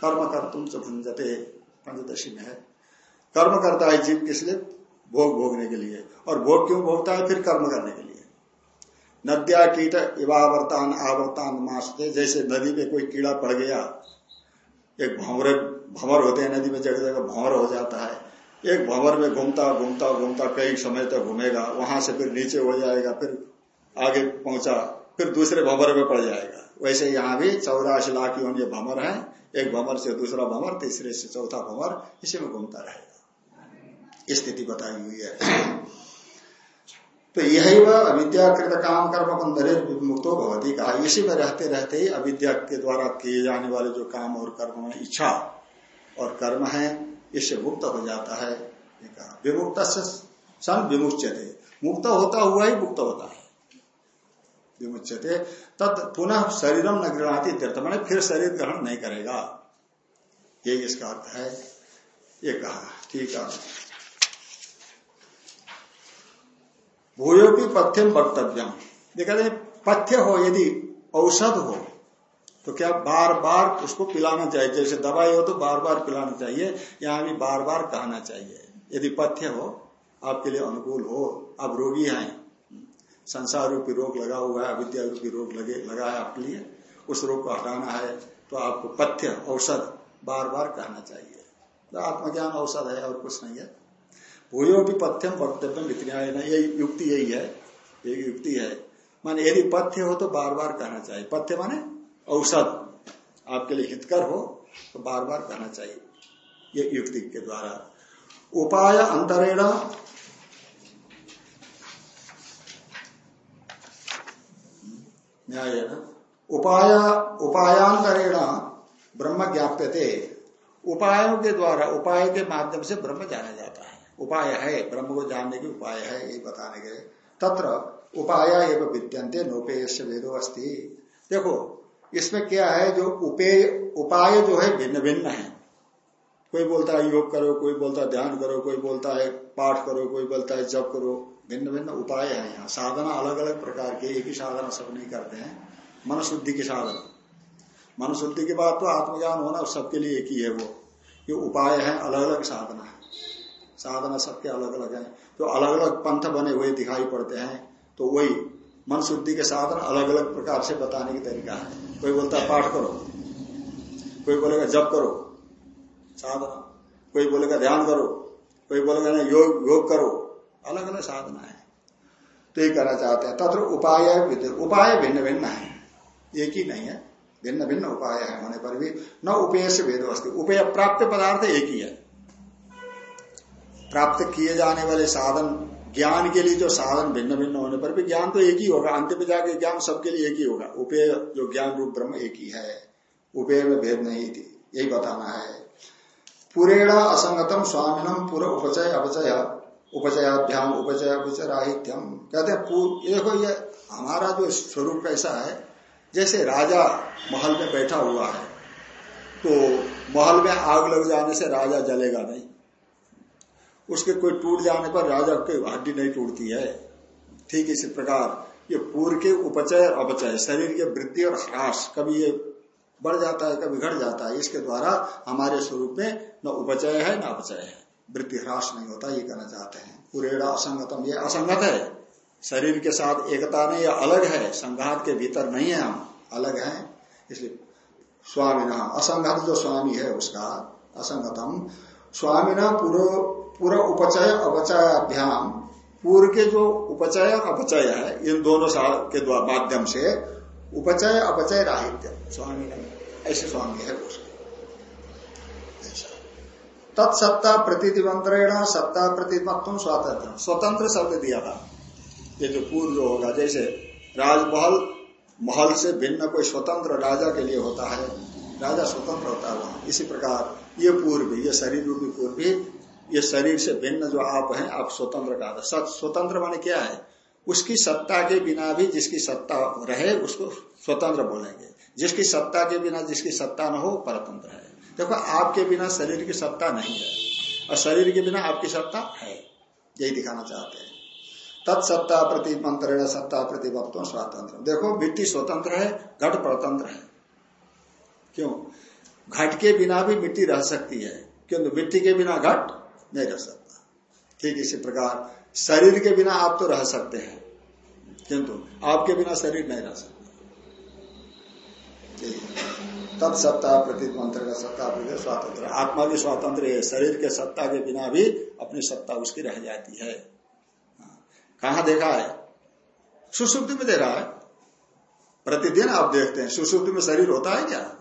कर्म कर तुम भुंजते। पंचदशी में है। कर्म करता है जीव किस लिए? भोग भोगने के लिए। और भोग क्यों भोगता है? फिर कर्म करने के लिए। नद्या कीट इवावर्तान आवर्तान मासते। जैसे नदी में कोई कीड़ा पड़ गया, एक भंवरे भंवर होते हैं, नदी में जगह जगह भंवर हो जाता है। एक भंवर में घूमता घूमता घूमता, कई समय तक घूमेगा, वहाँ से फिर नीचे हो जाएगा, फिर आगे पहुँचा, फिर दूसरे भंवर में पड़ जाएगा। वैसे यहाँ भी चौरासी लाख ये भंवर है, एक भंवर से दूसरा भंवर, तीसरे से चौथा भंवर, इसी में घूमता रहेगा। स्थिति बताई हुई है। तो यही वह अविद्याकृत काम कर्म बंधरे मुक्तो भवती कहा। इसी में रहते रहते ही अविद्या के द्वारा किए जाने वाले जो काम और कर्म इच्छा और कर्म है, इससे मुक्त हो जाता है। विमुक्त सन विमुचते मुक्त होता हुआ ही मुक्त होता है। विमुचते तत् पुनः शरीरम न गृहती तीर्थ मैंने फिर शरीर ग्रहण नहीं करेगा। ये इसका अर्थ है। ये कहा, ठीक है। भूयो भी पथ्यम वक्तव्यम कहते पथ्य हो यदि औषध हो तो क्या बार बार उसको पिलाना चाहिए? जैसे दवाई हो तो बार बार पिलाना चाहिए यहाँ भी बार बार कहना चाहिए? यदि पथ्य हो, आपके लिए अनुकूल हो, आप रोगी हैं, संसार रूपी रोग लगा हुआ है, विद्या रूपी रोग लगे, लगा है आपके लिए, उस रोग को हटाना है तो आपको पथ्य, औषध बार बार कहना चाहिए। तो आत्मज्ञान औषध है और कुछ नहीं है। भूयो भी पथ्यम वक्तव्य ना, यही युक्ति यही है, यही युक्ति है। माने यदि पथ्य हो तो बार बार कहना चाहिए। पथ्य माने औषध आपके लिए हितकर हो तो बार बार कहना चाहिए ये युक्ति के द्वारा। उपाय अंतरेण। न्याय उपाय, उपायांतरेण ब्रह्म ज्ञाप्यते। उपायों के द्वारा, उपाय के माध्यम से ब्रह्म जाना जाता है। उपाय है, ब्रह्म को जानने की उपाय है ये बताने के तत्र उपाय एवं विद्यंते नोपेय वेदो अस्ति। देखो इसमें क्या है, जो उपेय, उपाय जो है भिन्न भिन्न है। कोई बोलता है योग करो, कोई बोलता है ध्यान करो, कोई बोलता है पाठ करो, कोई बोलता है जप करो। भिन्न भिन्न उपाय है यहाँ। साधना अलग अलग प्रकार के, एक ही साधना सब नहीं करते हैं। मन शुद्धि की साधना। मन शुद्धि के बाद तो आत्मज्ञान होना सबके लिए एक ही है वो। ये उपाय है, अलग अलग साधना है। साधना सबके अलग अलग है। तो अलग अलग पंथ बने हुए दिखाई पड़ते हैं तो वही मन शुद्धि के साधन अलग अलग प्रकार से बताने की तरीका है। कोई बोलता है, पाठ करो। कोई बोलेगा, जप करो। साधना। कोई बोलेगा, ध्यान करो। कोई बोलेगा ना योग योग करो। अलग अलग साधना है। तो ये करना चाहते हैं तथा उपाय उपाय भिन्न भिन्न है। एक ही नहीं है। भिन्न भिन्न उपाय है होने पर भी। न उपेय से भेद वस्तु उपेय प्राप्त पदार्थ एक ही है। प्राप्त किए जाने वाले साधन ज्ञान के लिए जो साधन भिन्न भिन्न होने पर भी ज्ञान तो एक ही होगा। अंत में जाके ज्ञान सबके लिए एक ही होगा। उपेय जो ज्ञान रूप ब्रह्म एक ही है। उपेय में भेद नहीं थी। यही बताना है। पुरेणा असंगतम स्वामिनम पूरा उपचय अपचय उपचयाभ्याम उपचय उपचराहित्यम कहते हैं देखो ये हमारा जो स्वरूप कैसा है, जैसे राजा महल में बैठा हुआ है तो महल में आग लग जाने से राजा जलेगा नहीं। उसके कोई टूट जाने पर राजा की हड्डी नहीं टूटती है। ठीक इसी प्रकार, ये पूर्व के उपचय और अपचय, शरीर के वृद्धि और ह्रास, कभी ये बढ़ जाता है, कभी घट जाता है, इसके द्वारा हमारे स्वरूप में न उपचय है, न अपचय है। वृद्धि ह्रास नहीं होता, ये कहना चाहते हैं। पुरेड़ा असंगतम, ये असंगत है। शरीर के साथ एकता नहीं अलग है, संघात के भीतर नहीं है हम, अलग है। इसलिए स्वामी नाम असंगत जो स्वामी है उसका, असंगतम स्वामी ना पूर्व पूरा उपचय अवचयाभ्याम। पूर्व के जो उपचय अपचय है, इन दोनों के माध्यम से उपचय, अपचय, राहित्य। स्वामी ऐसे स्वामी है तत्सत्ता प्रतिदिवंतरेण, सत्ता प्रतिमत्व स्वतंत्र। स्वतंत्र शब्द दिया था। ये जो पूर्व जो होगा, जैसे राजमहल, महल से भिन्न कोई स्वतंत्र राजा के लिए होता है, राजा स्वतंत्र होता है वहाँ। इसी प्रकार, ये पूर्व ये शरीर रूपी पूर्व ये शरीर से भिन्न जो आप हैं, आप स्वतंत्र का सत स्वतंत्र माने क्या है? उसकी सत्ता के बिना भी जिसकी सत्ता रहे, उसको स्वतंत्र बोलेंगे। जिसकी सत्ता के बिना जिसकी सत्ता न हो, परतंत्र है। देखो, आपके बिना शरीर की सत्ता नहीं है, और शरीर के बिना आपकी सत्ता है। यही दिखाना चाहते हैं। तत्सत्ता प्रति मंत्रण सत्ता प्रति वक्तों स्वतंत्र देखो मिट्टी स्वतंत्र है, घट परतंत्र है। क्यों? घट के बिना भी मिट्टी रह सकती है। किंतु मिट्टी के बिना घट नहीं रह सकता। ठीक इसी प्रकार, शरीर के बिना आप तो रह सकते हैं। किंतु आपके बिना शरीर नहीं रह सकता। तत्सत्ता प्रति मंत्र का सत्ता प्रति स्वातंत्र। आत्मा भी स्वातंत्र है, शरीर के सत्ता के बिना भी अपनी सत्ता उसकी रह जाती है। कहा देखा है? सुसुप्ति में दे रहा है। प्रतिदिन आप देखते हैं सुसुप्ति में शरीर होता है क्या?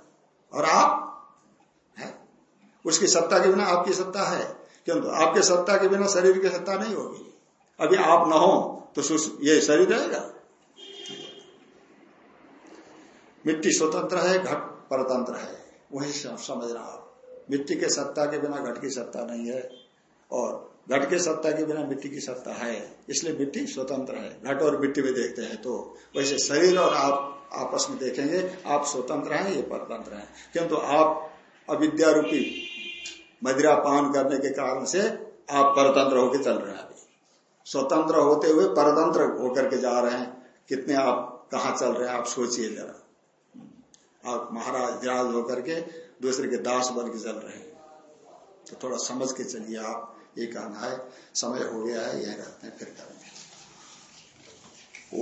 और आप? है? उसकी सत्ता के बिना आपकी सत्ता है। किंतु आपके सत्ता के बिना शरीर की सत्ता नहीं होगी। अभी आप न हो तो ये शरीर रहेगा। मिट्टी स्वतंत्र है, घट परतंत्र है। वही समझ समझना आप। मिट्टी के सत्ता के बिना घट की सत्ता नहीं है, और घट के सत्ता के बिना मिट्टी की सत्ता है। इसलिए मिट्टी स्वतंत्र है। घट और मिट्टी में देखते हैं तो वैसे शरीर और आप आपस में देखेंगे, आप स्वतंत्र हैं, ये परतंत्र हैं। किंतु आप अविद्या रूपी मदिरा पान करने के कारण से आप परतंत्र होकर चल रहे हैं अभी। स्वतंत्र होते हुए परतंत्र होकर के जा रहे हैं। कितने आप कहा चल रहे हैं, आप सोचिए जरा। आप महाराज राज होकर के दूसरे के दास बन के चल रहे हैं। तो थोड़ा समझ के चलिए आप, ये कहना है। समय हो गया है, यह रहते हैं, फिर करेंगे।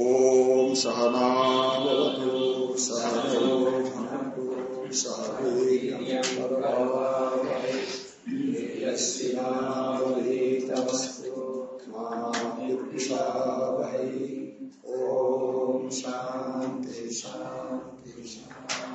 ओम सहनावतु सहनो सहवीर्यवस्तु ओम शांति शांति शांति